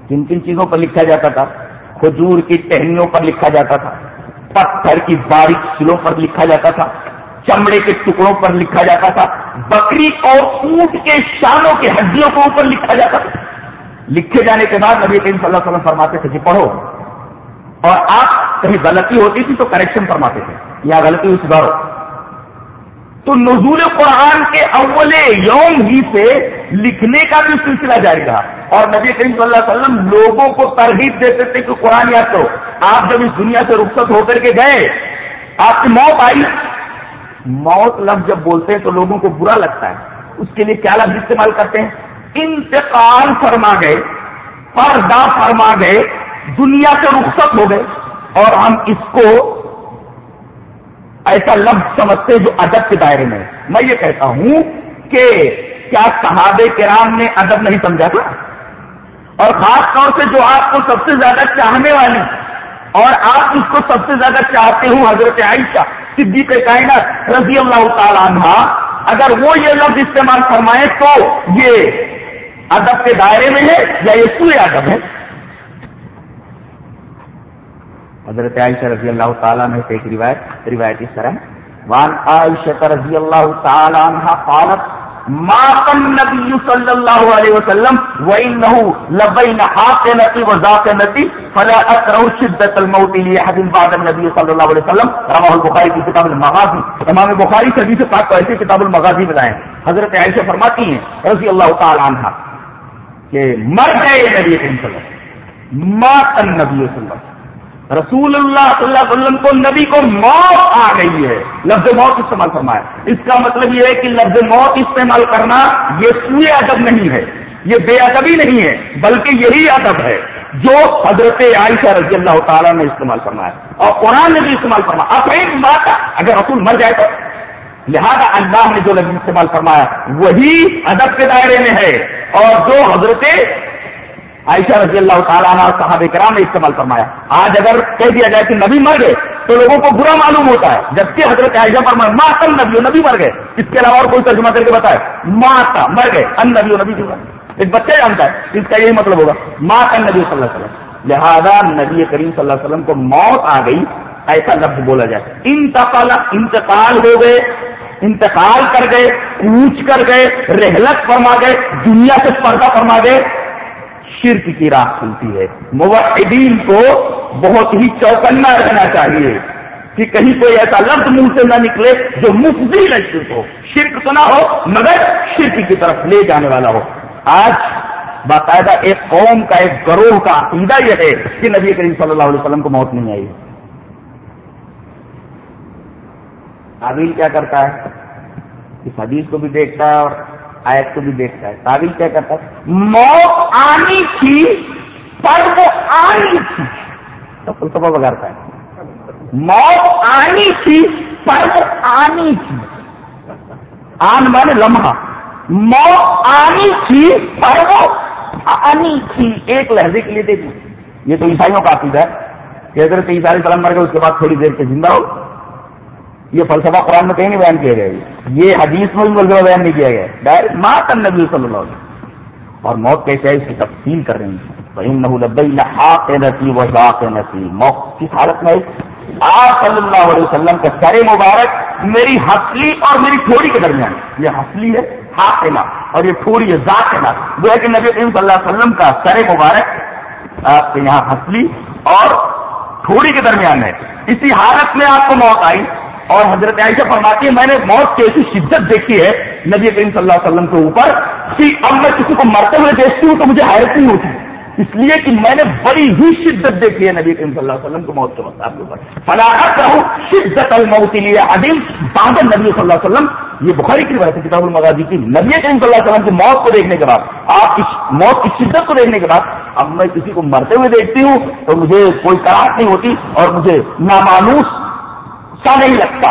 [SPEAKER 3] کن کن چیزوں پر لکھا جاتا تھا، کھجور کی ٹہنیوں پر لکھا جاتا تھا، پتھر کی باریک سلوں پر لکھا جاتا تھا، چمڑے کے ٹکڑوں پر لکھا جاتا تھا، بکری اور اونٹ کے شانوں کے ہڈیوں کے اوپر لکھا جاتا تھا۔ لکھے جانے کے بعد نبی کریم صلی اللہ علیہ وسلم فرماتے تھے جی پڑھو۔ اور آپ کہیں غلطی ہوتی تھی تو کریکشن فرماتے تھے۔ یا غلطی سدھارو۔ تو نزول قرآن کے اول یوم ہی سے لکھنے کا بھی سلسلہ جاری رہا۔ اور نبی کریم صلی اللہ علیہ وسلم لوگوں کو ترغیب دیتے تھے کہ قرآن یاد کرو۔ آپ جب اس دنیا سے رخصت ہو کر کے گئے، آپ کی موت آئی۔ موت لفظ جب بولتے ہیں تو لوگوں کو برا لگتا ہے۔ اس کے لیے کیا لفظ استعمال کرتے ہیں؟ انتقال فرما گئے، پردہ فرما گئے، دنیا سے رخصت ہو گئے۔ اور ہم اس کو ایسا لفظ سمجھتے جو ادب کے دائرے میں میں یہ کہتا ہوں کہ کیا صحابہ کرام نے ادب نہیں سمجھا تھا؟ اور خاص طور سے جو آپ کو سب سے زیادہ چاہنے والی اور آپ اس کو سب سے زیادہ چاہتے ہوں، حضرت عائشہ صدیق کائنات رضی اللہ تعالیٰ عنہ اگر وہ یہ لفظ استعمال فرمائے تو یہ ادب کے دائرے میں ہے یا یہ سوئے ادب ہے؟ حضرت عائشہ رضی اللہ تعالیٰ میں سے ایک روایت روایت اس طرح وان عائشہ رضی اللہ تعالیٰ عنہ قالت، ما النبي صلى الله عليه وسلم وانه لبين حاقنتي وزاقنتي فلا اكره شده الموت لاحد بعد النبي صلى الله عليه وسلم. رواه البخاري في كتاب المغازي امام بخاری سے حدیث پاک کو ایسے کتاب المغازی بتائیں حضرت عائشہ فرماتی ہیں، رضی اللہ تعالی عنہ، کہ مر گئے نبی کریم صلی اللہ علیہ وسلم۔ مات النبی صلی اللہ علیہ وسلم۔ رسول اللہ صلی اللہ علیہ وسلم کو نبی کو موت آ گئی ہے۔ لفظ موت استعمال فرمایا۔ اس کا مطلب یہ ہے کہ لفظ موت استعمال کرنا یہ سوئے ادب نہیں ہے۔ یہ بے ادبی نہیں ہے، بلکہ یہی ادب ہے جو حضرت عائشہ رضی اللہ تعالیٰ نے استعمال فرمایا۔ اور قرآن نے بھی استعمال فرمایا۔ اب ایک بات اگر رسول مر جائے تو۔ لہذا اللہ نے جو لفظ استعمال فرمایا، وہی ادب کے دائرے میں ہے۔ اور جو حضرت عائشہ رضی اللہ تعالیٰ عنہ صحابہ کرام نے استعمال فرمایا۔ آج اگر کہہ دیا جائے کہ نبی مر گئے، تو لوگوں کو برا معلوم ہوتا ہے۔ جبکہ حضرت عائشہ پر ماں کل نبی نبی مر گئے؟ اس کے علاوہ اور کوئی ترجمہ کر کے بتائے۔ ماں کا مر گئے۔ ان نبی نبی ایک بچہ جانتا ہے، اس کا یہی مطلب ہوگا۔ ماں کا نبی صلی اللہ علیہ وسلم لہذا نبی کریم صلی اللہ علیہ وسلم کو موت آ گئی۔ ایسا لفظ بولا جائے۔ انتقال انتقال ہو گئے، انتقال کر گئے، کوچ کر گئے، رحلت فرما گئے، دنیا سے پردہ فرما گئے۔ شرک کی راہ کھلتی ہے۔ موحدین کو بہت ہی چوکنا رہنا چاہیے کہ کہیں کوئی ایسا لفظ منہ سے نہ نکلے جو مفتی شرک ہو۔ شرک تو نہ ہو، مگر شرک کی طرف لے جانے والا ہو۔ آج باقاعدہ ایک قوم کا، ایک گروہ کا عقیدہ یہ ہے کہ نبی کریم صلی اللہ علیہ وسلم کو موت نہیں آئی۔ تعویل کیا کرتا ہے؟ اس حدیث کو بھی دیکھتا ہے اور آیت کو بھی دیکھتا ہے۔ تعویل کیا کرتا ہے؟ موت آنی تھی، پر وہ آنی تھی۔ تو فلسفہ بگاڑتا ہے۔ موت آنی تھی، پر وہ آنی تھی۔ آن مانے لمحہ۔ موت آنی تھی، پر وہ آنی تھی۔ ایک لہجے کے لیے دیکھیں۔ یہ تو عیسائیوں کا عقیدہ ہے کہ اگر عیسائی سلام مر گئے، اس کے بعد تھوڑی دیر کے زندہ ہو۔ یہ فلسفہ قرآن میں کہیں نہیں بیان کیا گیا یہ حدیث میں بھی فلسفہ بیان نہیں کیا گیا۔ ڈائریکٹ ماں نبی صلی اللہ علیہ اور موت کیسے ہے اس کی تفصیل کر رہی ہیں۔ نسی و ذاق نسی موت کس حالت میں آپ صلی اللہ علیہ وسلم کا سر مبارک میری ہسلی اور میری تھوڑی کے درمیان۔ یہ ہسلی ہے ہاتھ ہاقنا اور یہ تھوڑی ہے ذات وہ ہے کہ نبی کریم صلی اللہ علیہ وسلم کا سر مبارک آپ کے یہاں ہسلی اور تھوڑی کے درمیان ہے۔ اسی حالت میں آپ کو موت آئی۔ اور حضرت عائشہ فرماتی ہے میں نے موت کی ایسی شدت دیکھی ہے، نبی کریم صلی اللہ علیہ وسلم کے اوپر، کہ اب میں کسی کو مرتے ہوئے دیکھتی ہوں تو مجھے حیرت نہیں ہوتی۔ اس لیے کہ میں نے بڑی ہی شدت دیکھی ہے نبی کریم صلی اللہ علیہ وسلم کو موت کے وقت، آپ کے اوپر۔ فلاحت رہو شدت الموت لیے عدیم بادل نبی صلی اللہ علیہ وسلم، یہ بخاری کی روایت ہے، کتاب المغازی کی۔ نبی کریم صلی اللہ علیہ وسلم کی موت کو دیکھنے کے بعد، آپ اس موت کی شدت کو دیکھنے کے بعد، اب میں کسی کو مرتے ہوئے دیکھتی ہوں تو مجھے کوئی کراہٹ نہیں ہوتی اور مجھے نامانوس سا نہیں لگتا۔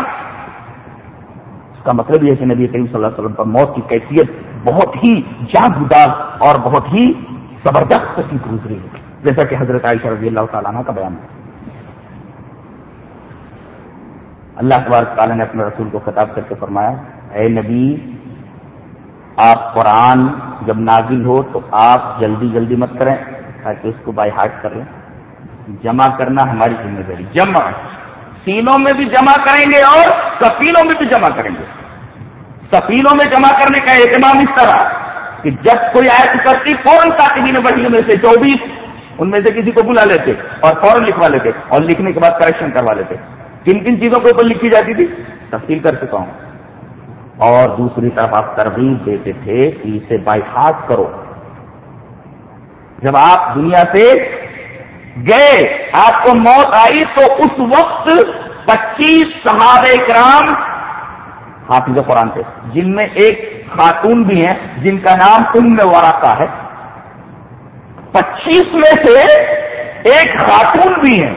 [SPEAKER 3] اس کا مطلب یہ ہے کہ نبی کریم صلی اللہ علیہ وسلم پر موت کی کیفیت بہت ہی جاگدار اور بہت ہی زبردست کی گزری ہے۔ جیسا کہ حضرت عائشہ رضی اللہ تعالیٰ عنہ کا بیان ہے۔ اللہ تبارک تعالیٰ نے اپنے رسول کو خطاب کر کے فرمایا، اے نبی، آپ قرآن جب نازل ہو تو آپ جلدی جلدی مت کریں تاکہ اس کو بائی ہارٹ کر لیں۔ جمع کرنا ہماری ذمہ داری۔ جمع۔ سینوں میں بھی جمع کریں گے اور سفینوں میں بھی جمع کریں گے۔ سفینوں میں جمع کرنے کا اہتمام اس طرح کہ جب کوئی آیت کرتی فوراً کاتبین بڑھیوں میں سے چوبیس، ان میں سے کسی کو بلا لیتے اور فوراً لکھوا لیتے اور لکھنے کے بعد کریکشن کروا لیتے۔ کن کن چیزوں کے اوپر لکھی جاتی تھی؟ تفصیل کر چکا ہوں۔ اور دوسری طرف آپ ترغیب دیتے تھے کہ اسے بائی ہارٹ کرو۔ جب آپ دنیا سے گئے۔ آپ کو موت آئی تو اس وقت پچیس صحابہ کرام حافظ قرآن تھے، جن میں ایک خاتون بھی ہیں، جن کا نام ام ورقا ہے۔ پچیس میں سے ایک خاتون بھی ہیں۔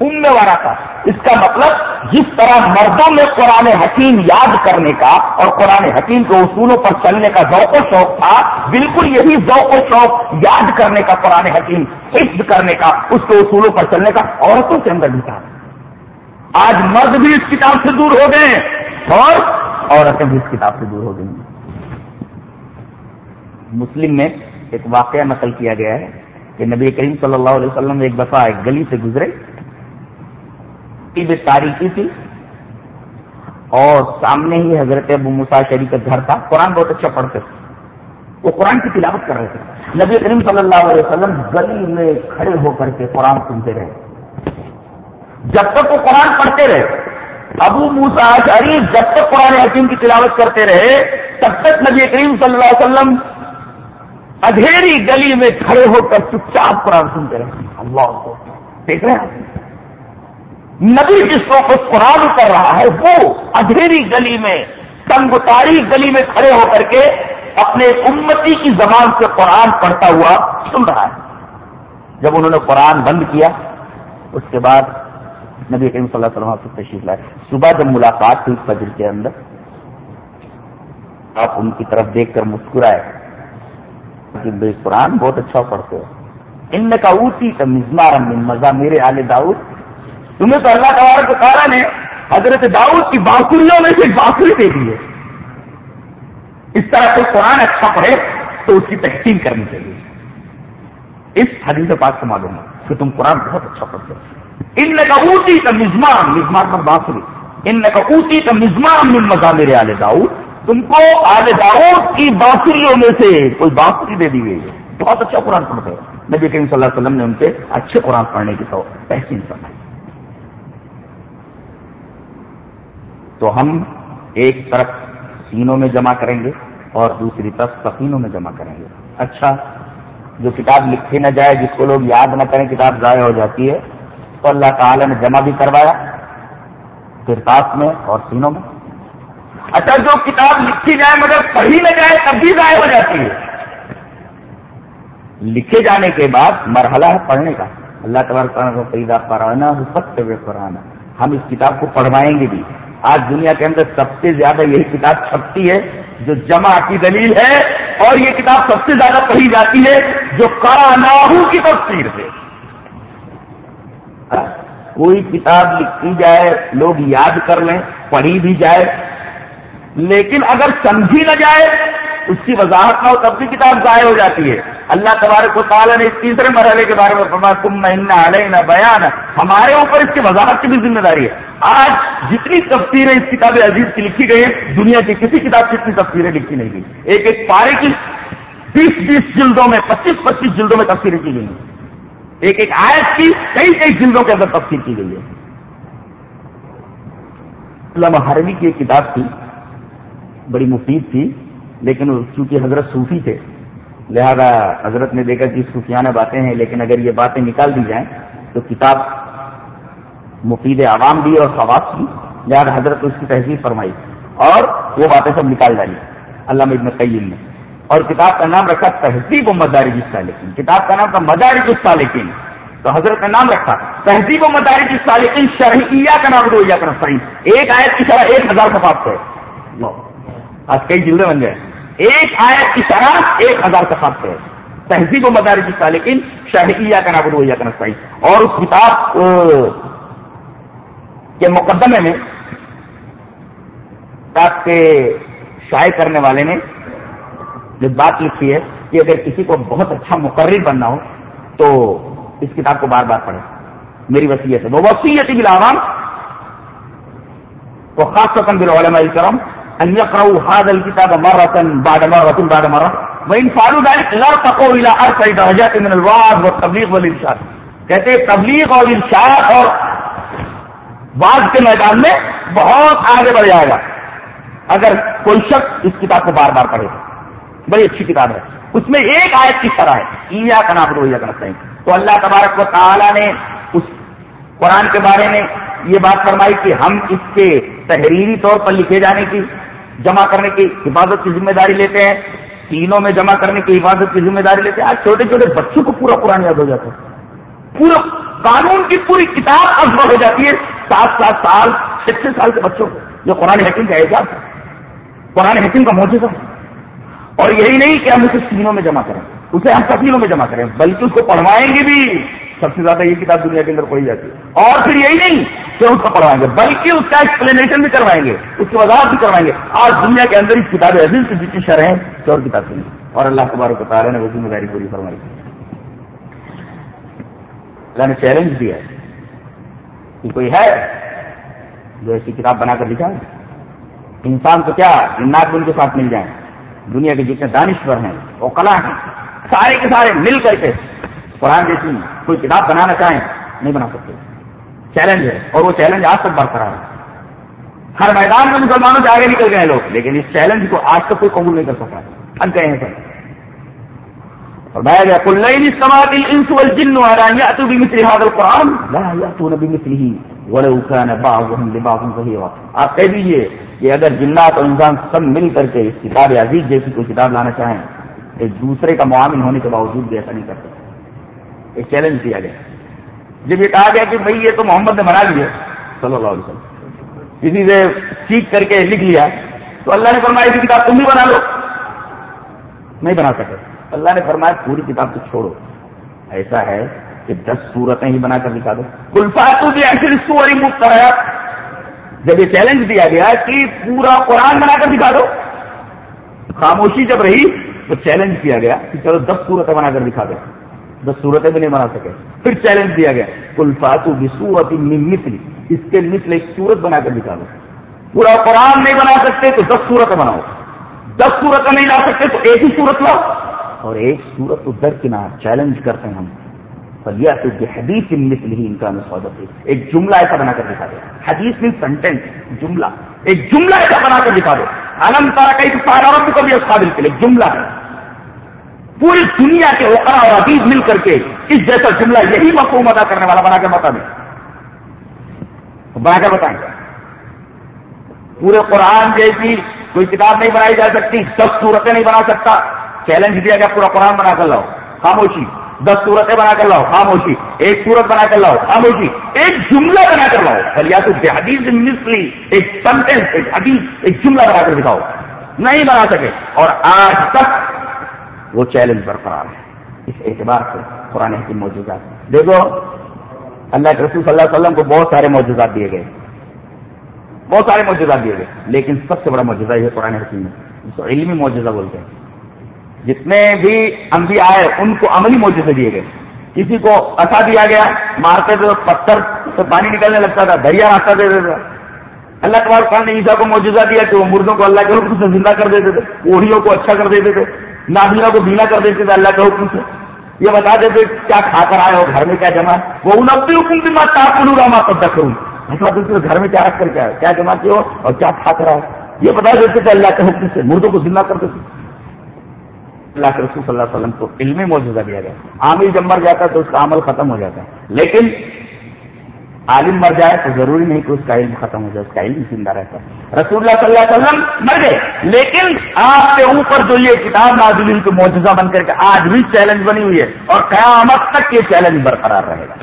[SPEAKER 3] ام ورقا اس کا مطلب جس طرح مردوں میں قرآن حکیم یاد کرنے کا اور قرآن حکیم کے اصولوں پر چلنے کا ذوق و شوق تھا، بالکل یہی ذوق و شوق یاد کرنے کا، قرآن حکیم حفظ کرنے کا، اس کے اصولوں پر چلنے کا عورتوں کے اندر بھی تھا۔ آج مرد بھی اس کتاب سے دور ہو گئے اور عورتیں بھی اس کتاب سے دور ہو گئی مسلم میں ایک واقعہ نقل کیا گیا ہے کہ نبی کریم صلی اللہ علیہ وسلم ایک دفعہ ایک گلی سے گزرے۔ تاریخی تھی اور سامنے ہی حضرت ابو مسا شریف کا گھر تھا۔ قرآن بہت اچھا پڑھتے تھے۔ وہ قرآن کی تلاوت کر رہے تھے۔ نبی کریم صلی اللہ علیہ وسلم گلی میں کھڑے ہو کر کے قرآن سنتے رہے۔ جب تک وہ قرآن پڑھتے رہے، ابو موسا شریف جب تک قرآن حکیم کی تلاوت کرتے رہے، تب تک نبی کریم صلی اللہ علیہ وسلم ادھیری گلی میں کھڑے ہو کر چپ چاپ قرآن سنتے رہے۔ اللہ کو دیکھ رہے ہیں؟ نبی جس کو قرآن کر رہا ہے، وہ ادھیری گلی میں تنگ تاریخ گلی میں کھڑے ہو کر کے اپنے امتی کی زبان سے قرآن پڑھتا ہوا سن رہا ہے۔ جب انہوں نے قرآن بند کیا، اس کے بعد نبی کریم صلی اللہ علیہ وسلم سے تشریف لائے۔ صبح جب ملاقات ہوئی فجر کے اندر، آپ ان کی طرف دیکھ کر مسکرائے کہ بے قرآن بہت اچھا پڑھتے ہو۔ ان کا اوٹی کا مزمار مزہ میرے آل داؤد تمہیں تو اللہ تبارک تعالیٰ نے حضرت داؤد کی بانسریوں میں سے بانسری دے دی ہے۔ اس طرح کوئی قرآن اچھا پڑھے تو اس کی تحقیق کرنی چاہیے۔ اس حدیث پاک سے معلوم ہے کہ تم قرآن بہت اچھا پڑھتے ہو۔ ان کا کا مزمان مزمان پر بانسری ان کا اوٹی کا مزمان مزہ میرے آل داؤد۔ تم کو آل داؤد کی بانسریوں میں سے کوئی بانسری دے دی گئی ہے۔ بہت اچھا قرآن پڑھتے ہیں نبی کریم صلی اللہ علیہ وسلم نے ان سے اچھے قرآن پڑھنے کی تو تحسین فرمائی۔ تو ہم ایک طرف سینوں میں جمع کریں گے اور دوسری طرف سفینوں میں جمع کریں گے۔ اچھا جو کتاب لکھی نہ جائے، جس کو لوگ یاد نہ کریں، کتاب ضائع ہو جاتی ہے۔ تو اللہ تعالی نے جمع بھی کروایا کرتاس میں اور سینوں میں۔ اچھا جو کتاب لکھی جائے مگر پڑھی نہ جائے، تب بھی ضائع ہو جاتی ہے۔ لکھے جانے کے بعد مرحلہ ہے پڑھنے کا۔ اللہ تبارک پیدا پرانا حفت پرانا ہم اس کتاب کو پڑھوائیں گے بھی۔ آج دنیا کے اندر سب سے زیادہ یہی کتاب چھپتی ہے، جو جمع کی دلیل ہے، اور یہ کتاب سب سے زیادہ پڑھی جاتی ہے، جو کرا کی تفسیر ہے۔ کوئی کتاب لکھی جائے، لوگ یاد کر لیں، پڑھی بھی جائے، لیکن اگر سمجھی نہ جائے اس کی وضاحت نہ ہو تب بھی کتاب ضائع ہو جاتی ہے۔ اللہ تبارک و تعالیٰ نے اس تیسرے مرحلے کے بارے میں فرمایا تم نہ علیہ نہ بیان ہمارے اوپر اس کی وضاحت کی بھی ذمہ داری ہے۔ آج جتنی تفسیریں اس کتاب عزیز کی لکھی گئی ہیں دنیا کی کسی کتاب کی اتنی تفسیریں لکھی نہیں گئی۔ ایک ایک پارے کی بیس بیس جلدوں میں، پچیس پچیس جلدوں میں تفسیریں کی گئی ہیں۔ ایک ایک آیت کی کئی کئی جلدوں کے اندر تفسیر کی گئی ہے۔ علامہ حروی کی ایک کتاب تھی، بڑی مفید تھی۔ لیکن چونکہ حضرت صوفی تھے، لہذا حضرت نے دیکھا کہ صوفیانہ باتیں ہیں، لیکن اگر یہ باتیں نکال دی جائیں تو کتاب مفید عوام بھی اور خواص کی لہذا حضرت اس کی تہذیب فرمائی اور وہ باتیں سب نکال ڈالی۔ علامہ ابن قیم نے۔ اور کتاب کا نام رکھا تہذیب و مداری جس لیکن کتاب کا نام تھا مداری جس لیکن تو حضرت نے نام رکھا تہذیب و مداری جس لیکن شرحیہ کا نام رویہ کا صحیح۔ ایک آیت کی شرح ایک ہزار سفاف ہے آج کئی جلدیں بن گئے۔ ایک آیت کی شرح ایک ہزار سفاف ہے۔ تہذیب و مداری جس لیکن شرحیہ کا نام رویہ کا اور اس کتاب کے مقدمے میں کتاب کے شائع کرنے والے نے جو بات لکھی ہے کہ اگر کسی کو بہت اچھا مقرر بننا ہو تو اس کتاب کو بار بار پڑھے میری وسیعت ہے۔ وہ وسیعت بھی عوام وہ خاص رقم بھی علماء کرم ان يقرأوا هذا الكتاب مرة بعد مرة بعد مرة. وإن فعلوا ذلك لا تقوا إلى أرفع درجات من الوعظ والتبلیغ والإرشاد. کہتے ہیں تبلیغ اور ارشاد اور بعض کے میدان میں بہت آگے بڑھ جائے گا۔ اگر کوئی شخص اس کتاب کو بار بار پڑھے، بڑی اچھی کتاب ہے۔ اس میں ایک آیت کی شرح ہے ایا کا نام رویہ کرتے ہیں تو اللہ تبارک و تعالیٰ نے اس قرآن کے بارے میں یہ بات فرمائی کہ ہم اس کے تحریری طور پر لکھے جانے کی جمع کرنے کی حفاظت کی ذمہ داری لیتے ہیں، تینوں میں جمع کرنے کی حفاظت کی ذمہ داری لیتے ہیں۔ آج چھوٹے چھوٹے بچوں کو پورا قرآن یاد ہو جاتا ہے۔ پورا قانون کی پوری کتاب ازبر ہو جاتی ہے۔ سات سات سال چھ چھ سال کے بچوں کو۔ جو قرآن حکیم کا اعجاز ہے۔ قرآن حکیم کا موجود ہے۔ اور یہی نہیں کہ ہم اسے سینوں میں جمع کریں۔ اسے ہم تفصیلوں میں جمع کریں۔ بلکہ اس کو پڑھوائیں گے بھی۔ سب سے زیادہ یہ کتاب دنیا کے اندر پڑھی جاتی ہے۔ اور پھر یہی نہیں کہ اس کو پڑھوائیں گے، بلکہ اس کا ایکسپلینیشن بھی کروائیں گے، اس کی وضاحت بھی کروائیں گے۔ آج دنیا کے اندر اس کتاب عزیز کی جتنی شرح ہیں، چور کتاب کی اور اللہ تبارک و تعالیٰ نے وہ ذمہ داری پوری فرمائی۔ اللہ نے چیلنج دیا ہے کہ کوئی ہے جو ایسی کتاب بنا کر دکھائے انسان کو کیا جنات ان کے ساتھ مل جائیں؟ دنیا کے جتنے دانشور ہیں، وہ کلا ہیں، سارے کے سارے مل کر کے قرآن جیسی کوئی کتاب بنانا چاہیں، نہیں بنا سکتے۔ چیلنج ہے، اور وہ چیلنج آج تک برقرار ہے۔ ہر میدان میں مسلمانوں سے آگے نکل گئے لوگ، لیکن اس چیلنج کو آج تک کوئی قبول نہیں کر سکا۔ تھک گئے ہیں سر اور میں گیا کل نئی سماعت انس والجن یا قرآن لا آپ کہہ دیجیے کہ اگر جنات اور انسان سب مل کر کے اس کتاب عزیز جیسی کوئی کتاب لانا چاہیں، ایک دوسرے کا معامل ہونے کے باوجود بھی ایسا نہیں کرتے۔ ایک چیلنج دیا گیا جب یہ کہا گیا کہ بھائی یہ تو محمد نے بنا لیے صلی اللہ علیہ وسلم۔ کسی سے سیکھ کر کے لکھ لیا، تو اللہ نے فرمایا اسی کتاب تم بھی بنا لو۔ نہیں بنا سکے۔ اللہ نے فرمایا پوری کتاب تو چھوڑو۔ ایسا ہے کہ دس صورتیں ہی بنا کر دکھا دو کلفات بھی ایسی سوری مفت جب یہ چیلنج دیا گیا کہ پورا قرآن بنا کر دکھا دو خاموشی جب رہی تو چیلنج کیا گیا کہ چلو دس صورتیں بنا کر دکھا دو دس صورتیں بھی نہیں بنا سکے۔ پھر چیلنج دیا گیا۔ کلفاتو بھی سورت مثلی اس کے مثل ایک سورت بنا کر دکھا دو پورا قرآن نہیں بنا سکتے تو دس صورتیں بناؤ۔ دس صورتیں نہیں لا سکتے تو ایک ہی صورت لاؤ۔ اور ایک صورت تو در کنار چیلنج کرتے ہیں ہم۔ فلیا تو حدیث مثل ہی ان کا مسودت ہے ایک جملہ ایسا بنا کر دکھا دو حدیث مین سینٹینس جملہ۔ ایک جملہ ایسا بنا کر دکھا دو الم تارا کئی سارا اور کو بھی اس قابل کے لیے جملہ ہے۔ پوری دنیا کے اوقرا اور عدیب مل کر کے اس جیسا جملہ یہی مفہوم ادا کرنے والا بنا کر بتا دیں بنا کر بتائیں۔ پورے قرآن جیسی کوئی کتاب نہیں بنائی جا سکتی، دس صورتیں نہیں بنا سکتا۔ چیلنج دیا گیا، پورا قرآن بنا کر لاؤ۔ خاموشی، دس صورتیں بنا کر لاؤ۔ خاموشی، ایک صورت بنا کر لاؤ۔ خاموشی، ایک جملہ بنا کر لاؤ۔ پھر تو حدیث مسلی ایک سنٹینس ایک حدیث، ایک جملہ بنا کر دکھاؤ۔ نہیں بنا سکے۔ اور آج تک وہ چیلنج برقرار ہے۔ اس اعتبار سے قرآن کی موجودات۔ دیکھو، اللہ کے رسول صلی اللہ علیہ وسلم کو بہت سارے موجودات دیے گئے۔ بہت سارے موجودات دیے گئے۔ لیکن سب سے بڑا موجودہ یہ قرآن حکیم ہے تو علمی معجزہ بولتے ہیں۔ جتنے بھی انبیاء آئے، ان کو عملی معجزے دیے گئے۔ کسی کو اچھا دیا گیا، مارتے تھے، پتھر سے پانی نکلنے لگتا تھا، دریا راستہ دے دیتا اللہ تبار خان نے عیسا کو معجزہ دیا کہ وہ مردوں کو اللہ کے حکم سے زندہ کر دیتے تھے اوڑھیوں کو اچھا کر دیتے تھے۔ نابینا کو بینا کر دیتے تھے اللہ کے حکم سے۔ یہ بتا دیتے کیا کھا کر آئے ہو، گھر میں کیا جمع۔ وہ ان اپنی حکم کی مت تاپلو راما تب تک کروں۔ گھر میں کیا رکھ کر کیا کیا جمع کیا ہو اور کیا کھا کر آئے یہ بتا دیتے تھے اللہ کے حکم سے۔ مردوں کو زندہ کر دیتے اللہ کے رسول صلی اللہ علیہ وسلم کو علمی موجودہ دیا گیا۔ عامل جب مر جاتا ہے تو اس کا عمل ختم ہو جاتا ہے۔ لیکن عالم مر جائے تو ضروری نہیں کہ اس کا علم ختم ہو جائے، اس کا علم زندہ رہتا ہے۔ رسول اللہ صلی اللہ علیہ وسلم مر گئے، لیکن آپ کے اوپر جو یہ کتاب نازل کی موجودہ بن کر کے آج بھی چیلنج بنی ہوئی ہے اور قیامت تک یہ چیلنج برقرار رہے گا۔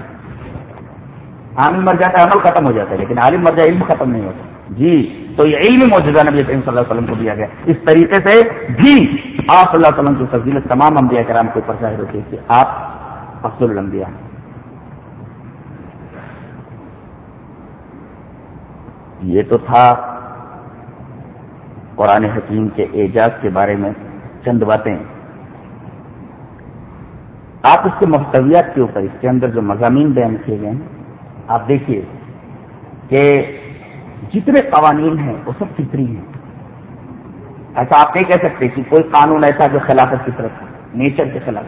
[SPEAKER 3] عامل مر جاتا ہے، عمل ختم ہو جاتا ہے، لیکن عالم مر جائے، علم ختم نہیں ہوتا۔ جی تو یہ علم موجودہ نبی کریم صلی اللہ علیہ وسلم کو دیا گیا۔ اس طریقے سے بھی آپ صلی اللہ علیہ وسلم کی فضیلت تمام انبیاء کرام کے اوپر ظاہر ہوتی ہے کہ آپ افضل الانبیاء ہیں۔ یہ تو تھا قرآن حکیم کے اعجاز کے بارے میں چند باتیں۔ آپ اس کے مفتویات کے اوپر، اس کے اندر جو مضامین بیان کیے گئے ہیں، آپ دیکھیے کہ جتنے قوانین ہیں، وہ سب فطری ہیں۔ ایسا آپ نہیں کہہ سکتے کہ کوئی قانون ایسا جو خلافت کی طرف نیچر کے خلاف۔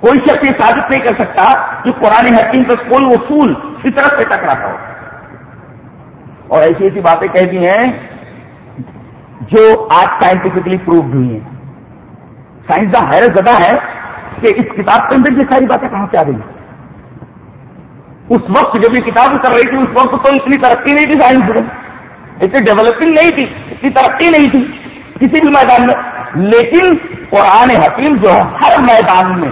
[SPEAKER 3] کوئی شخص یہ ثابت نہیں کر سکتا کہ قرآن حکیم کا کوئی اصول فطرت سے ٹکراتا ہو۔ اور ایسی ایسی باتیں کہہ دی ہیں جو آج سائنٹیفکلی پروفڈ ہوئی ہیں۔ سائنسداں حیرت زدہ ہے کہ اس کتاب کے اندر یہ ساری باتیں کہاں سے آ رہی ہیں اس وقت جب یہ کتاب کر رہی تھی، اس وقت تو اتنی ترقی نہیں تھی سائنس میں اتنی ڈیولپنگ نہیں تھی، اتنی ترقی نہیں تھی کسی بھی میدان میں۔ لیکن قرآن حکیم جو ہے، ہر میدان میں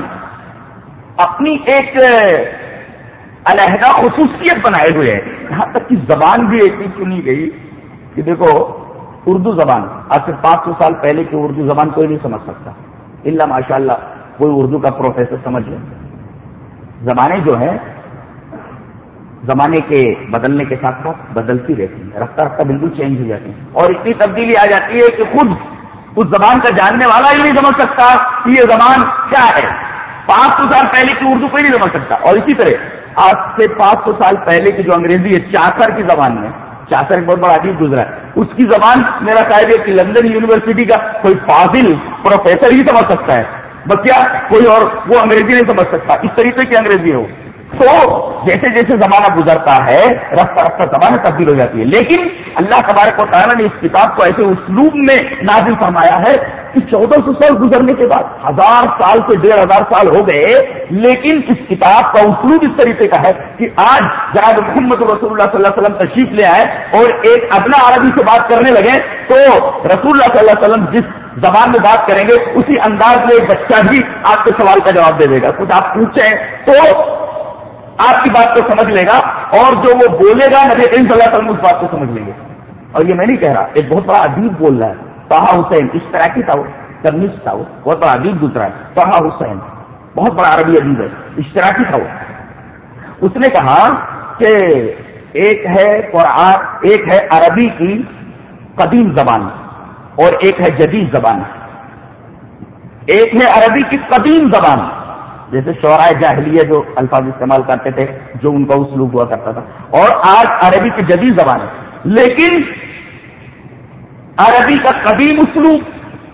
[SPEAKER 3] اپنی ایک علیحدہ خصوصیت بنائے ہوئے ہے یہاں تک کہ زبان بھی ایسی چنی گئی کہ دیکھو، اردو زبان، آج سے پانچ سو سال پہلے کی اردو زبان کوئی نہیں سمجھ سکتا۔ اللہ ماشاء اللہ کوئی اردو کا پروفیسر سمجھ لے۔ زبانیں جو ہیں، زمانے کے بدلنے کے ساتھ ساتھ بدلتی رہتی ہے رفتہ رفتہ بالکل چینج ہو جاتی ہے اور اتنی تبدیلی آ جاتی ہے کہ خود اس زبان کا جاننے والا ہی نہیں سمجھ سکتا کہ یہ زبان کیا ہے۔ پانچ سو سال پہلے کی اردو کوئی نہیں سمجھ سکتا۔ اور اسی طرح آج سے پانچ سو سال پہلے کی جو انگریزی ہے، چاکر کی زبان میں، چاکر ایک بہت بڑا عجیب گزرا ہے۔ اس کی زبان میرا خیال ہے کہ لندن یونیورسٹی کا کوئی فاضل پروفیسر ہی سمجھ سکتا ہے۔ بس کیا کوئی اور وہ انگریزی نہیں سمجھ سکتا۔ اس طریقے کی انگریزی ہے وہ تو جیسے جیسے زمانہ گزرتا ہے، رفتہ رفتہ زمانہ تبدیل ہو جاتی ہے لیکن اللہ تبارک و تعالیٰ نے اس کتاب کو ایسے اسلوب میں نازل فرمایا ہے کہ چودہ سو سال گزرنے کے بعد ہزار سال سے ڈیڑھ ہزار سال ہو گئے، لیکن اس کتاب کا اسلوب اس طریقے کا ہے کہ آج جناب محمد رسول اللہ صلی اللہ علیہ وسلم تشریف لے آئے اور ایک ادنا عربی سے بات کرنے لگے، تو رسول اللہ صلی اللہ علیہ وسلم جس زبان میں بات کریں گے، اسی انداز میں ایک بچہ بھی آپ کے سوال کا جواب دے دے گا۔ کچھ آپ پوچھیں تو آپ کی بات کو سمجھ لے گا اور جو وہ بولے گا، نبی کریم صلی اللہ علیہ وسلم اس بات کو سمجھ لیں گے۔ اور یہ میں نہیں کہہ رہا، ایک بہت بڑا ادیب بول رہا ہے۔ طاہا حسین، اس طرح کی تھا وہ کمیونسٹ تھا وہ، بہت بڑا ادیب گزرا ہے طاہا حسین، بہت بڑا عربی ادیب ہے اشتراکی تھا وہ۔ اس نے کہا کہ ایک ہے قرآن، ایک ہے عربی کی قدیم زبان اور ایک ہے جدید زبان۔ ایک ہے عربی کی قدیم زبان۔ جیسے شعرائے جاہلیہ جو الفاظ استعمال کرتے تھے، جو ان کا اسلوب ہوا کرتا تھا۔ اور آج عربی کی جدید زبان ہے۔ لیکن عربی کا قدیم اسلوب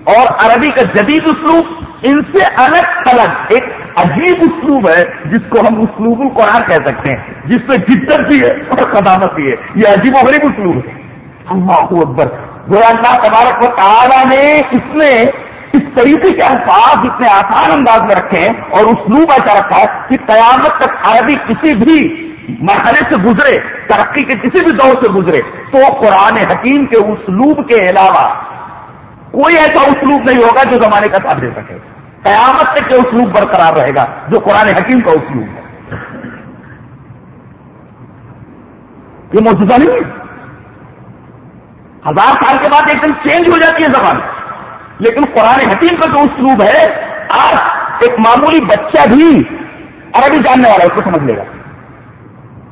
[SPEAKER 3] اور عربی کا جدید اسلوب، ان سے الگ تھلگ ایک عجیب اسلوب ہے، جس کو ہم اسلوب القرآن کہہ سکتے ہیں، جس میں جدت بھی ہے اور قدامت بھی ہے، یہ عجیب و غریب اسلوب ہے۔ اللہ اکبر۔ گویا اللہ تبارک و تعالیٰ نے اس میں اس طریقے کے الفاظ اتنے آسان انداز میں رکھے ہیں اور اسلوب ایسا رکھا ہے کہ قیامت تک عربی کسی بھی مرحلے سے گزرے، ترقی کے کسی بھی دور سے گزرے، تو قرآن حکیم کے اسلوب کے علاوہ کوئی ایسا اسلوب نہیں ہوگا جو زمانے کا ساتھ دے سکے قیامت تک کے اسلوب برقرار رہے گا جو قرآن حکیم کا اسلوب ہے۔ یہ موجودہ نہیں ہے۔ ہزار سال کے بعد ایک دم چینج ہو جاتی ہے زبان۔ لیکن قرآن حکیم کا جو اسلوب ہے، آج ایک معمولی بچہ بھی عربی جاننے والا اس کو سمجھ لے گا۔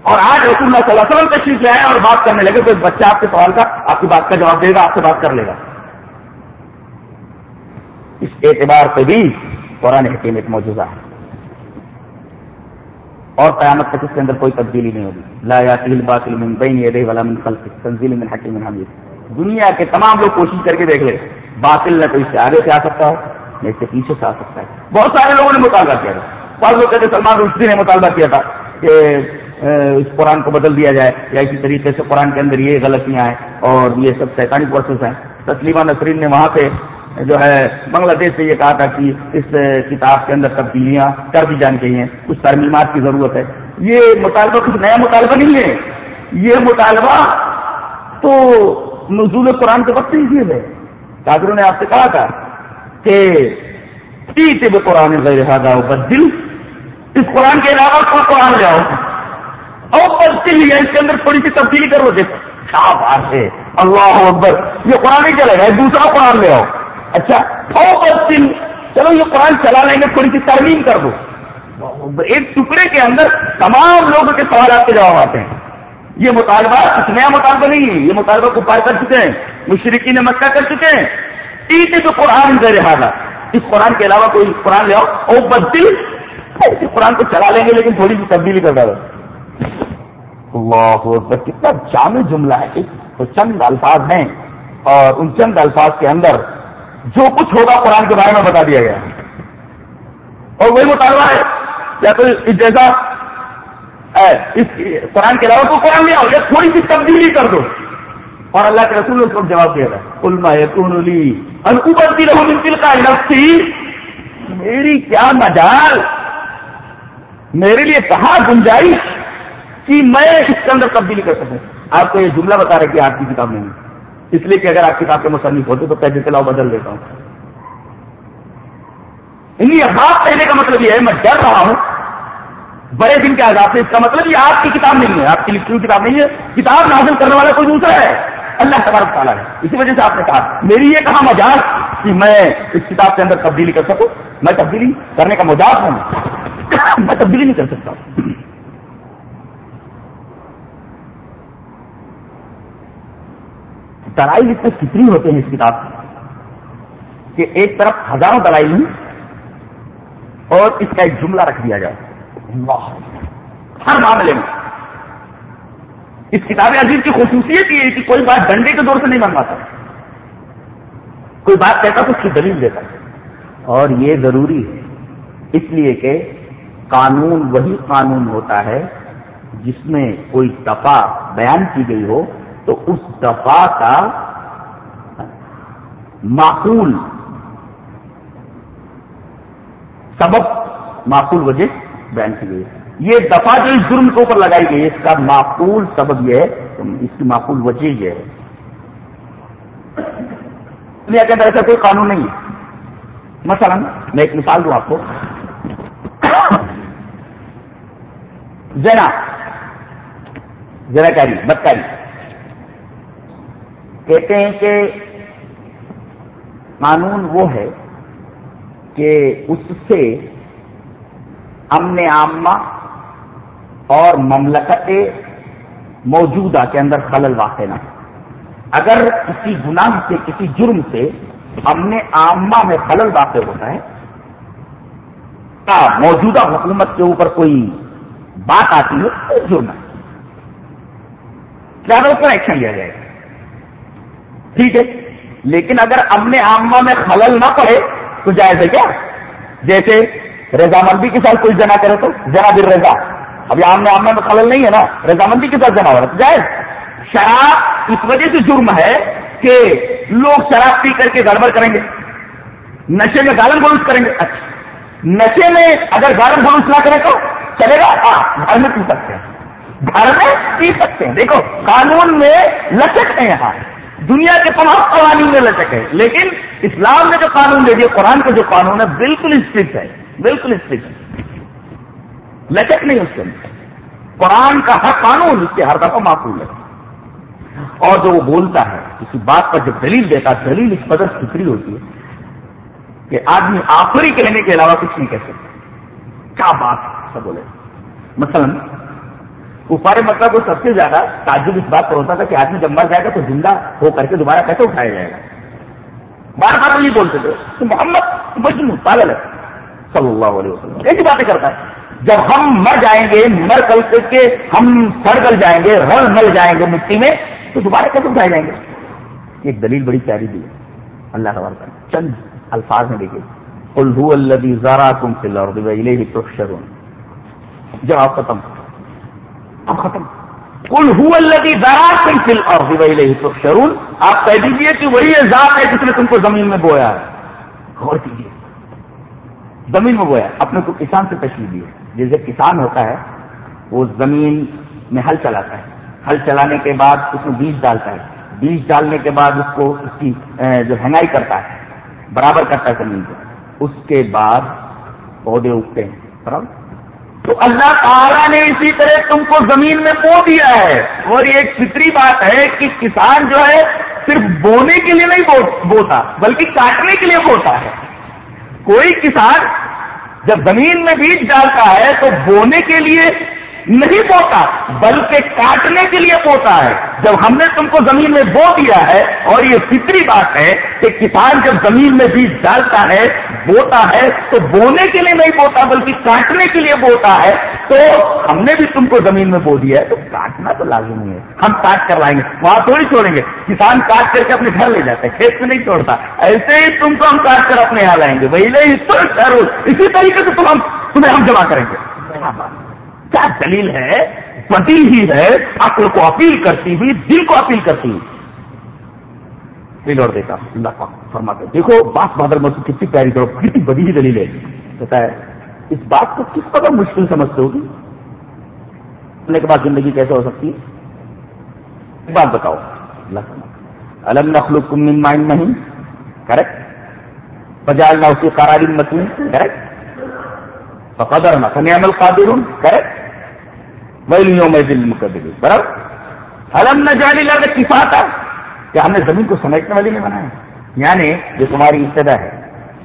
[SPEAKER 3] اور آج رسول اللہ صلی اللہ علیہ وسلم تشریف لے آئے اور بات کرنے لگے تو بچہ آپ کے سوال کا، آپ کی بات کا جواب دے گا، آپ سے بات کر لے گا۔ اس اعتبار سے بھی قرآن حکیم ایک موجودہ ہے۔ اور قیامت تک اس کے اندر کوئی تبدیلی نہیں ہوگی۔ لا یا باطل من بین یہ والا من خلق تنزیل من حکیم من حمید۔ دنیا کے تمام لوگ کوشش کر کے دیکھ لے باطل نہ تو اس سے آگے سے آ سکتا ہے نہ اس سے پیچھے سے آ سکتا ہے۔ بہت سارے لوگوں نے مطالبہ کیا تھا۔ بعض لوگ کہتے سلمان رشدی نے مطالبہ کیا تھا کہ اس قرآن کو بدل دیا جائے یا اسی طریقے سے قرآن کے اندر یہ غلطیاں ہیں اور یہ سب سیتانی پروسیس ہیں۔ تسلیمہ نسرین نے وہاں پہ جو ہے بنگلہ دیش سے یہ کہا تھا کہ اس کتاب کے اندر تبدیلیاں کر دی جانی چاہیے کچھ ترمیمات کی ضرورت ہے۔ یہ مطالبہ کچھ نیا مطالبہ نہیں ہے۔ یہ مطالبہ تو نزول قرآن کے وقت ہی ہے۔ کاغروں نے آپ سے کہا تھا کہ قرآن بدل۔ اس قرآن کے علاوہ کوئی قرآن جاؤ اور بدل لیا اس کے اندر تھوڑی سی تبدیلی کرو دیکھو۔ کیا بات ہے؟ اللہ اکبر۔ یہ قرآن ہی چلے گا، دوسرا قرآن لے آؤ۔ اچھا دن چلو، یہ قرآن چلا لیں گے، تھوڑی سی ترمیم کر دو۔ ایک ٹکڑے کے اندر تمام لوگوں کے سوالات کے جواب آتے ہیں۔ یہ مطالبہ نیا مطالبہ نہیں ہے، یہ مطالبہ کو پار کر چکے ہیں مشرقی نے مکہ کر چکے ہیں۔ ٹھیک ہے جو قرآن دے رہا تھا اس قرآن کے علاوہ کوئی قرآن لے آؤ۔ او بدل اس قرآن کو چلا لیں گے، لیکن تھوڑی سی تبدیلی کر ڈالو۔ اللہ کتنا جامع جملہ ہے۔ تو چند الفاظ ہیں اور ان چند الفاظ کے اندر جو کچھ ہوگا قرآن کے بارے میں بتا دیا گیا۔ اور وہی مطالبہ ہے۔ یا تو جیسا اس قرآن کے علاوہ کو قرآن لے آؤ، یا تھوڑی سی تبدیلی کر دو۔ اور اللہ کے رسول نے اس کو جواب دیا تھا۔ الما کا نفسی۔ میری کیا مجال؟ میرے لیے کہاں گنجائش؟ کہ میں اس کے اندر تبدیلی کر سکوں؟ آپ کو یہ جملہ بتا رہے کہ آپ کی کتاب نہیں اس لیے کہ اگر آپ کتاب کے مصنف ہوتے تو پیسے چلاؤ بدل دیتا ہوں۔ یعنی انہیں بات کہنے کا مطلب یہ ہے، میں ڈر رہا ہوں۔ بڑے دن کے آزاد سے اس کا مطلب یہ آپ کی کتاب نہیں ہے۔ آپ کی لکھی ہوئی کتاب نہیں ہے۔ کتاب حاصل کرنے والا کوئی دوسرا ہے۔ اللہ تبارک تعالیٰ ہے۔ اسی وجہ سے آپ نے کہا، میری یہ کہا مجاز کہ میں اس کتاب کے اندر تبدیلی کر سکوں۔ میں تبدیلی کرنے کا مجاز ہوں۔ میں تبدیلی نہیں کر سکتا۔ دلائل اتنے کتنی ہوتے ہیں اس کتاب کہ ایک طرف ہزاروں دلائل ہیں اور اس کا ایک جملہ رکھ دیا جائے۔ ہر معاملے میں۔ اس کتاب عزیز کی خصوصیت یہ ہے کہ کوئی بات ڈنڈے کے دور سے نہیں منگواتا۔ کوئی بات کہتا تو اس کی دلیل دیتا۔ اور یہ ضروری ہے۔ اس لیے کہ قانون وہی قانون ہوتا ہے جس میں کوئی دفاع بیان کی گئی ہو تو اس دفاع کا معقول سبب، معقول وجہ بیان کی گئی ہے۔ یہ دفاع جو اس جرم کے اوپر لگائی گئی اس کا معقول سبب یہ ہے، اس کی معقول وجہ یہ ہے۔ دنیا کے اندر ایسا کوئی قانون نہیں ہے۔ مثلا، میں ایک مثال دوں آپ کو۔ زنا۔ زنا کاری بدکاری۔ کہتے ہیں کہ قانون وہ ہے کہ اس سے امن عامہ اور مملکت موجودہ کے اندر خلل واقع نہ اگر کسی گناہ سے، کسی جرم سے امن عامہ میں خلل واقع ہوتا ہے موجودہ حکومت کے اوپر کوئی بات آتی ہے، تو جرم ہے۔ زیادہ اس پر ایکشن لیا جائے گا۔ ٹھیک ہے۔ لیکن اگر امن عامہ میں خلل نہ پڑے تو جائز ہے کیا؟ جیسے رضامندی کے ساتھ کوئی جنا کرے تو؟ جنا بھی رضا۔ ابھی آمنے آمنے میں خلل نہیں ہے نا، رضامندی کے ساتھ جنا ہو رہا تو جائز۔ شراب اس وجہ سے جرم ہے کہ لوگ شراب پی کر کے گڑبڑ کریں گے۔ نشے میں گالن گلوچ کریں گے۔ اچھا۔ نشے میں اگر گالن گلوچ نہ کرے تو چلے گا؟ ہاں گھر میں پی سکتے ہیں۔ گھر میں پی سکتے ہیں۔ دیکھو، قانون میں لچک ہے یہاں۔ دنیا کے تمام قوانین میں لچک ہے لیکن اسلام نے جو قانون دے دیا، قرآن کا جو قانون ہے بالکل اسٹرکٹ ہے بالکل اسٹرکٹ ہے لچک نہیں اس کے اندر۔ قرآن کا ہر قانون اس کے ہر دفعہ معقول ہے۔ اور جو وہ بولتا ہے، کسی بات پر جب دلیل دیتا ہے، دلیل اس قدر فکری ہوتی ہے کہ آدمی آخری کہنے کے علاوہ کچھ نہیں کہہ سکتا۔ کیا بات ہے بولے۔ مثلا کفار مکہ مطلب کو سب سے زیادہ تعجب اس بات پر ہوتا تھا کہ آدمی جب مر جائے گا تو زندہ ہو کر کے دوبارہ کیسے اٹھایا جائے گا؟ بار بار نہیں بولتے تھے۔ تو محمد مجنو پاگل ہے۔ صلی اللہ علیہ وسلم۔ ایسی باتیں کرتا ہے۔ جب ہم مر جائیں گے مر کل کے ہم سڑ گل جائیں گے، رل مل جائیں گے مٹی میں، تو دوبارہ کیسے اٹھائے جائیں گے؟ ایک دلیل بڑی پیاری دی ہے۔ اللہ تعالیٰ کا چند الفاظ میں دیکھیے۔ الحو اللہ زارا تم سے لڑ جواب ختم۔ اب ختم۔ کل ہو اللہ زراعت تم فل اور شرون آپ کہہ دیجیے کہ وہی ذات ہے جس نے تم کو زمین میں بویا ہے۔ غور کیجیے زمین میں بویا اپنے کو کسان سے تشریح دی جیسے کسان ہوتا ہے، وہ زمین میں ہل چلاتا ہے۔ ہل چلانے کے بعد اس میں بیج ڈالتا ہے۔ بیج ڈالنے کے بعد اس کو اس کی جو ہنگائی کرتا ہے، برابر کرتا ہے زمین کو۔ اس کے بعد پودے اگتے ہیں۔ برابر۔ تو اللہ تعالیٰ نے اسی طرح تم کو زمین میں بو دیا ہے۔ اور یہ ایک فطری بات ہے کہ کسان جو ہے صرف بونے کے لیے نہیں بوتا، بلکہ کاٹنے کے لیے بوتا ہے۔ کوئی کسان جب زمین میں بیج ڈالتا ہے تو بونے کے لیے نہیں بوتا بلکہ کاٹنے کے لیے بوتا ہے۔ جب ہم نے تم کو زمین میں بو دیا ہے، اور یہ فطری بات ہے کہ کسان جب زمین میں بیج ڈالتا ہے، بوتا ہے، تو بونے کے لیے نہیں بوتا، بلکہ کاٹنے کے لیے بوتا ہے۔ تو ہم نے بھی تم کو زمین میں بو دیا ہے، تو کاٹنا تو لازمی ہے۔ ہم کاٹ کر لائیں گے، وہاں تھوڑی چھوڑیں گے۔ کسان کاٹ کر کے اپنے گھر لے جاتے ہیں کھیت میں نہیں چھوڑتا۔ ایسے ہی تم کو ہم کاٹ کر اپنے یہاں لائیں گے۔ بھائی نہیں اسی طریقے سے تم ہم، تمہیں ہم جمع کریں گے۔ کیا دلیل ہے؟ بدی ہی ہے، عقل کو اپیل کرتی ہوئی، دل کو اپیل کرتی ہوئی۔ دل اور دیتا اللہ فرماتے دیکھو، بات بادل مسجد کتنی پیاری کرو کتنی بڑی ہی دلیل ہے۔ کہتا ہے، اس بات کو کس قدر مشکل سمجھتے ہوگی؟ کرنے کے بعد زندگی کیسے ہو سکتی ہے؟ ایک بات بتاؤ۔ اللہ الم نخل کم مائنڈ نہیں کریکٹ بجال نہ اسی قراری متین کریکٹ فقدر نہ سنیام القادر کریکٹ ویلیوں میں دل مقدر برابر. حلم نہ جانے لگا کفاتا کہ ہم نے زمین کو سمیٹنے والی نہیں بنایا؟ یعنی جو تمہاری ابتدا ہے.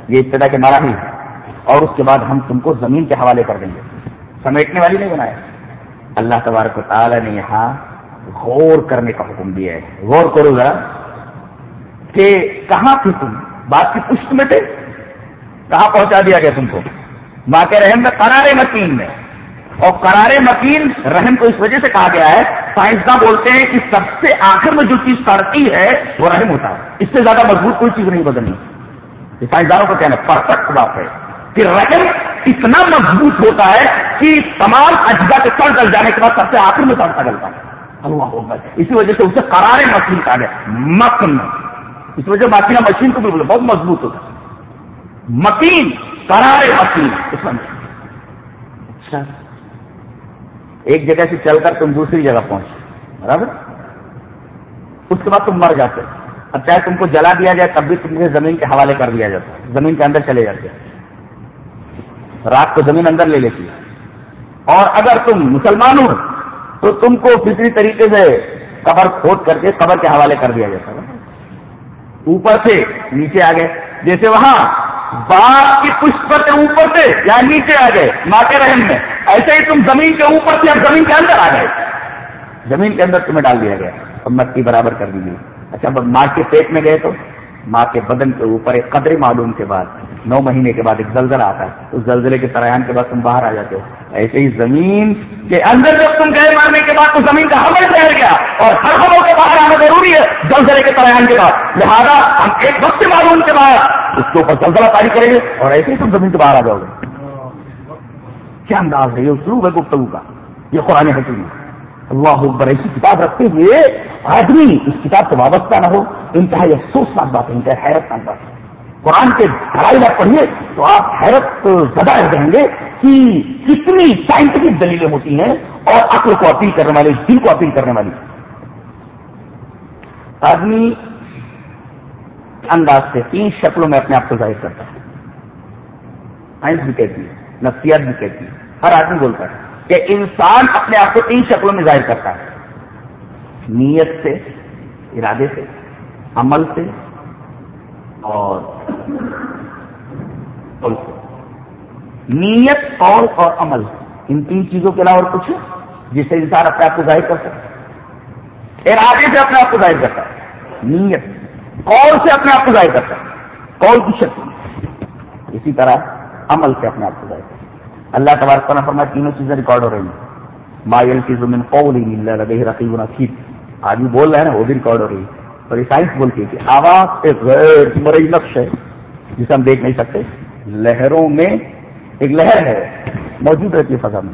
[SPEAKER 3] یہ ابتدا کے مارا ہی اور اس کے بعد ہم تم کو زمین کے حوالے کر دیں گے. سمیٹنے والی نہیں بنایا. اللہ تبارک و تعالی نے یہاں غور کرنے کا حکم دیا ہے. غور کرو ذرا. کہ کہاں تھی تم؟ بات کی پشت میں تھے کہاں پہنچا دیا گیا تم کو؟ ماں رحم میں قرار مکین میں۔ اور قرار مکین رحم کو اس وجہ سے کہا گیا ہے سائنسداں بولتے ہیں کہ سب سے آخر میں جو چیز سڑتی ہے، وہ رحم ہوتا ہے۔ اس سے زیادہ مضبوط کوئی چیز نہیں بدلنی۔ یہ سائنسدانوں کا کہنا پرفیکٹ بات ہے کہ رحم اتنا مضبوط ہوتا ہے کہ تمام اجزا کے سڑ گل جانے کے بعد سب سے آخر میں سڑتا گلتا ہے۔ اللہ اسی وجہ سے اسے قرار مشین کہا گیا۔ مکن۔ اس وجہ باقی مشین کو بھی بولے، بہت مضبوط ہوتا ہے۔ مکین۔ قرار اس میں اچھا۔ ایک جگہ سے چل کر تم دوسری جگہ پہنچ برابر؟ اس کے بعد تم مر جاتے۔ اب چاہے تم کو جلا دیا جائے تب بھی تمہیں زمین کے حوالے کر دیا جاتا۔ زمین کے اندر چلے جاتے۔ رات کو زمین اندر لے لیتی۔ ہے اور اگر تم مسلمان ہو تو تم کو فطری طریقے سے قبر کھود کر کے قبر کے حوالے کر دیا جاتا۔ اوپر سے نیچے آ گئے جیسے وہاں باپ کی پشپ کے اوپر سے یا نیچے آ گئے ماں کے رحم میں۔ ایسے ہی تم زمین کے اوپر سے اب زمین کے اندر آ گئے۔ زمین کے اندر تمہیں ڈال دیا گیا۔ اب مٹی برابر کر دی گئی اچھا ماں کے پیٹ میں گئے تو؟ ماں کے بدن کے اوپر ایک قدر معلوم کے بعد، نو مہینے کے بعد ایک زلزلہ آتا ہے۔ اس زلزلے کے سرایان کے بعد تم باہر آ جاتے ہو۔ ایسے ہی زمین کے اندر جب تم گئے مارنے کے بعد تو زمین کا حمل ٹھہر گیا اور ہر خبروں کے باہر آنا ضروری ہے زلزلے کے سرایان کے بعد۔ لہٰذا ہم ایک وقت معلوم کے بعد اس کے اوپر زلزلہ تاریخ کریں گے اور ایسے ہی تم زمین سے باہر آ جاؤ گے۔ کیا انداز ہے یہ شروع ہے گفتگو کا؟ یہ قرآن حکیم اللہ اکبر، ایسی کتاب رکھتے ہوئے آدمی اس کتاب سے وابستہ نہ ہو۔ انتہائی افسوس بات ہے انتہائی حیرت بات ہے۔ قرآن کے ڈھائی آپ پڑھیے تو آپ حیرت زدہ رہ جائیں گے کہ کتنی سائنٹفک دلیلیں ہوتی ہیں اور عقل کو اپیل کرنے والی، دل کو اپیل کرنے والی۔ آدمی انداز سے تین شکلوں میں اپنے آپ کو ظاہر کرتا ہے۔ سائنس بھی کہتی ہے، نفسیات بھی کہتی ہے۔ ہر آدمی بولتا ہے کہ انسان اپنے آپ کو تین شکلوں میں ظاہر کرتا ہے۔ نیت سے، ارادے سے عمل سے اور نیت، قول اور عمل، ان تین چیزوں کے علاوہ اور کچھ جس سے انسان اپنے آپ کو ظاہر کر سکتا ارادے سے اپنے آپ کو ظاہر کرتا ہے۔ نیت، قول سے اپنے آپ کو ظاہر کرتا ہے۔ قول کی شکل۔ اسی طرح عمل سے اپنے آپ کو ظاہر کرتا ہے۔ اللہ تبارک نے فرمایا تینوں چیزیں ریکارڈ ہو رہی ہیں۔ مایل کی زمین قول ہی لگے رقیب نقیب آدمی بول رہا ہے نا، وہ بھی ریکارڈ ہو رہی ہے۔ اور یہ سائنس بولتی ہے کہ آواز ایک غیر مرئی نقش ہے، جسے ہم دیکھ نہیں سکتے۔ لہروں میں ایک لہر ہے، موجود رہتی ہے فضا میں۔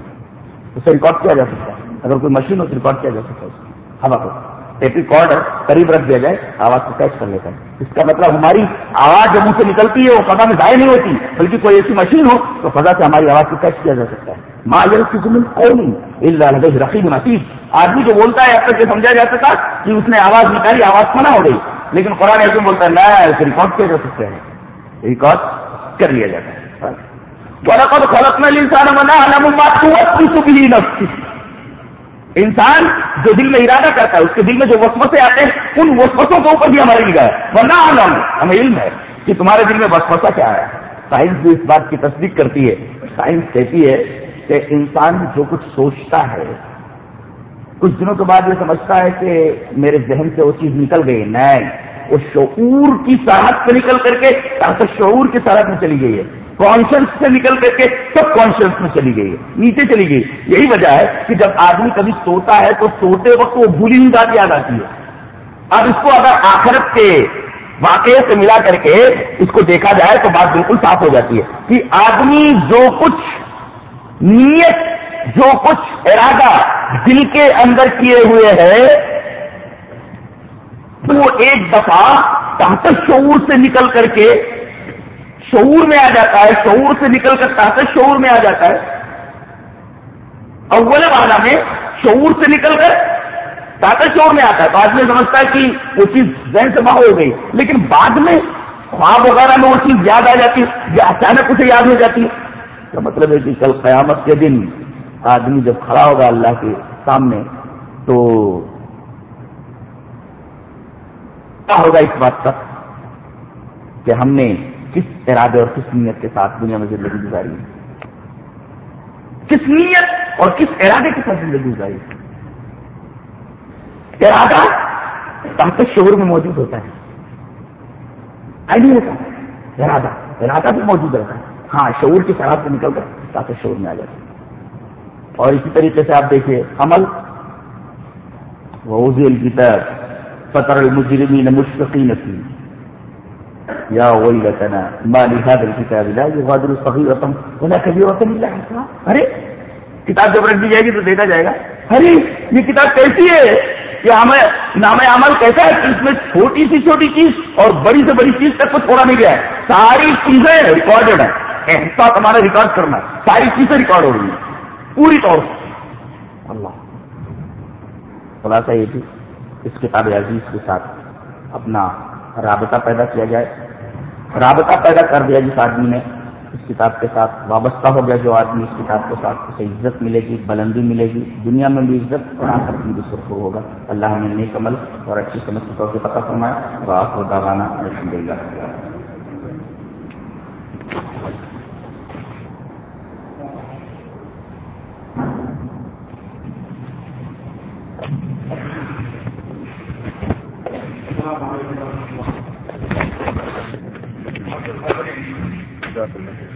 [SPEAKER 3] اسے ریکارڈ کیا جا سکتا ہے۔ اگر کوئی مشین ہو تو ریکارڈ کیا جا سکتا ہے ہوا کو۔ ٹیپ ریکارڈر قریب رکھ دیا جائے، آواز کو کیچ کر لیتا ہے اس کا مطلب ہماری آواز جو منہ سے نکلتی ہے، وہ فضا میں ضائع نہیں ہوتی، بلکہ کوئی ایسی مشین ہو، تو فضا سے ہماری آواز کو کیچ کیا جا سکتا ہے۔ ماں کی زمین قومی رقیب نصیب آدمی جو بولتا ہے اب تک یہ سمجھا جا سکتا کہ اس نے آواز نکالی، آواز منع ہو گئی۔ لیکن قرآن ایسے بولتا ہے نہ اسے ریکارڈ کیا جا سکتا ہے ریکارڈ کر لیا جاتا ہے۔ خلق میں انسان بنا انسان جو دل میں ارادہ کرتا ہے، اس کے دل میں جو وسوسے آتے ہیں، ان وسوسوں کے اوپر بھی ہماری نگاہ ہے۔ ورنہ عالم ہمیں علم ہے کہ تمہارے دل میں وسوسہ کیا آیا سائنس بھی اس بات کی تصدیق کرتی ہے۔ سائنس کہتی ہے کہ انسان جو کچھ سوچتا ہے، کچھ دنوں کے بعد یہ سمجھتا ہے کہ میرے ذہن سے وہ چیز نکل گئی، نہیں۔ وہ شعور کی سرحد سے نکل کر کے شعور کی سرحد میں چلی گئی ہے۔ کانشنس سے نکل کر کے سب کانشنس میں چلی گئی ہے، نیچے چلی گئی۔ یہی وجہ ہے کہ جب آدمی کبھی سوتا ہے تو سوتے وقت وہ بھولی ہوئی بات یاد آتی ہے۔ اب اس کو اگر آخرت کے واقعے سے ملا کر کے اس کو دیکھا جائے تو بات بالکل صاف ہو جاتی ہے کہ آدمی جو کچھ نیت، جو کچھ ارادہ دل کے اندر کیے ہوئے ہے، وہ ایک دفعہ تحت شعور سے نکل کر کے شعور میں آ جاتا ہے، شعور سے نکل کر طاقت شعور میں آ جاتا ہے۔ اول والا میں شعور سے نکل کر طاقت شعور میں آتا ہے۔ تو آدمی سمجھتا ہے کہ وہ چیز ذہن سے باہر ہو گئی۔ لیکن بعد میں خواب وغیرہ میں وہ چیز یاد آ جاتی ہے یا اچانک اسے یاد ہو جاتی۔ ہے کا مطلب ہے کہ کل قیامت کے دن آدمی جب کھڑا ہوگا اللہ کے سامنے تو کیا ہوگا اس بات کا؟ کہ ہم نے کس ارادے اور کس نیت کے ساتھ دنیا میں زندگی گزاری کس نیت اور کس ارادے کے ساتھ زندگی گزاری ارادہ تحت شعور میں موجود ہوتا ہے۔ آئی نہیں ارادہ ارادہ بھی موجود رہتا ہے۔ ہاں شعور کی شراب سے نکل کر تاکہ شعور میں آ جاتا ہے۔ اور اسی طریقے سے آپ دیکھیے عمل وہ کی طرف فطر المجرمین مشفقین فی یا ویلتنا ما لهذا الكتاب لا يغادر صغيرة ولا كبيرة الا احصاها ارے کتاب جب رکھ دی جائے گی تو دیکھا جائے گا. ارے یہ کتاب کیسی ہے؟ یہ ہمیں نام عمل کیسا ہے؟ اس میں چھوٹی سی چھوٹی چیز اور بڑی سے بڑی چیز تک کو چھوڑا نہیں گیا ہے. ساری چیزیں ریکارڈیڈ ہیں. احساس ہمارا ریکارڈ کرنا. ہے ساری چیزیں ریکارڈ ہو رہی ہیں. پوری طور سے. اللہ. خلاصہ یہ تھی اس کتاب عزیز کے ساتھ اپنا رابطہ پیدا کیا جائے۔ رابطہ پیدا کر دیا جس آدمی نے اس کتاب کے ساتھ وابستہ ہو گیا، جو آدمی اس کتاب کے ساتھ اسے عزت ملے گی، بلندی ملے گی۔ دنیا میں بھی عزت اور آخر بھی سرخ ہوگا۔ اللہ نے نیک عمل اور اچھی سمجھ طور سے پتہ فرمایا۔ اور آپ کو داغانہ الحمد للہ
[SPEAKER 2] السلام علیکم۔ جزاک اللہ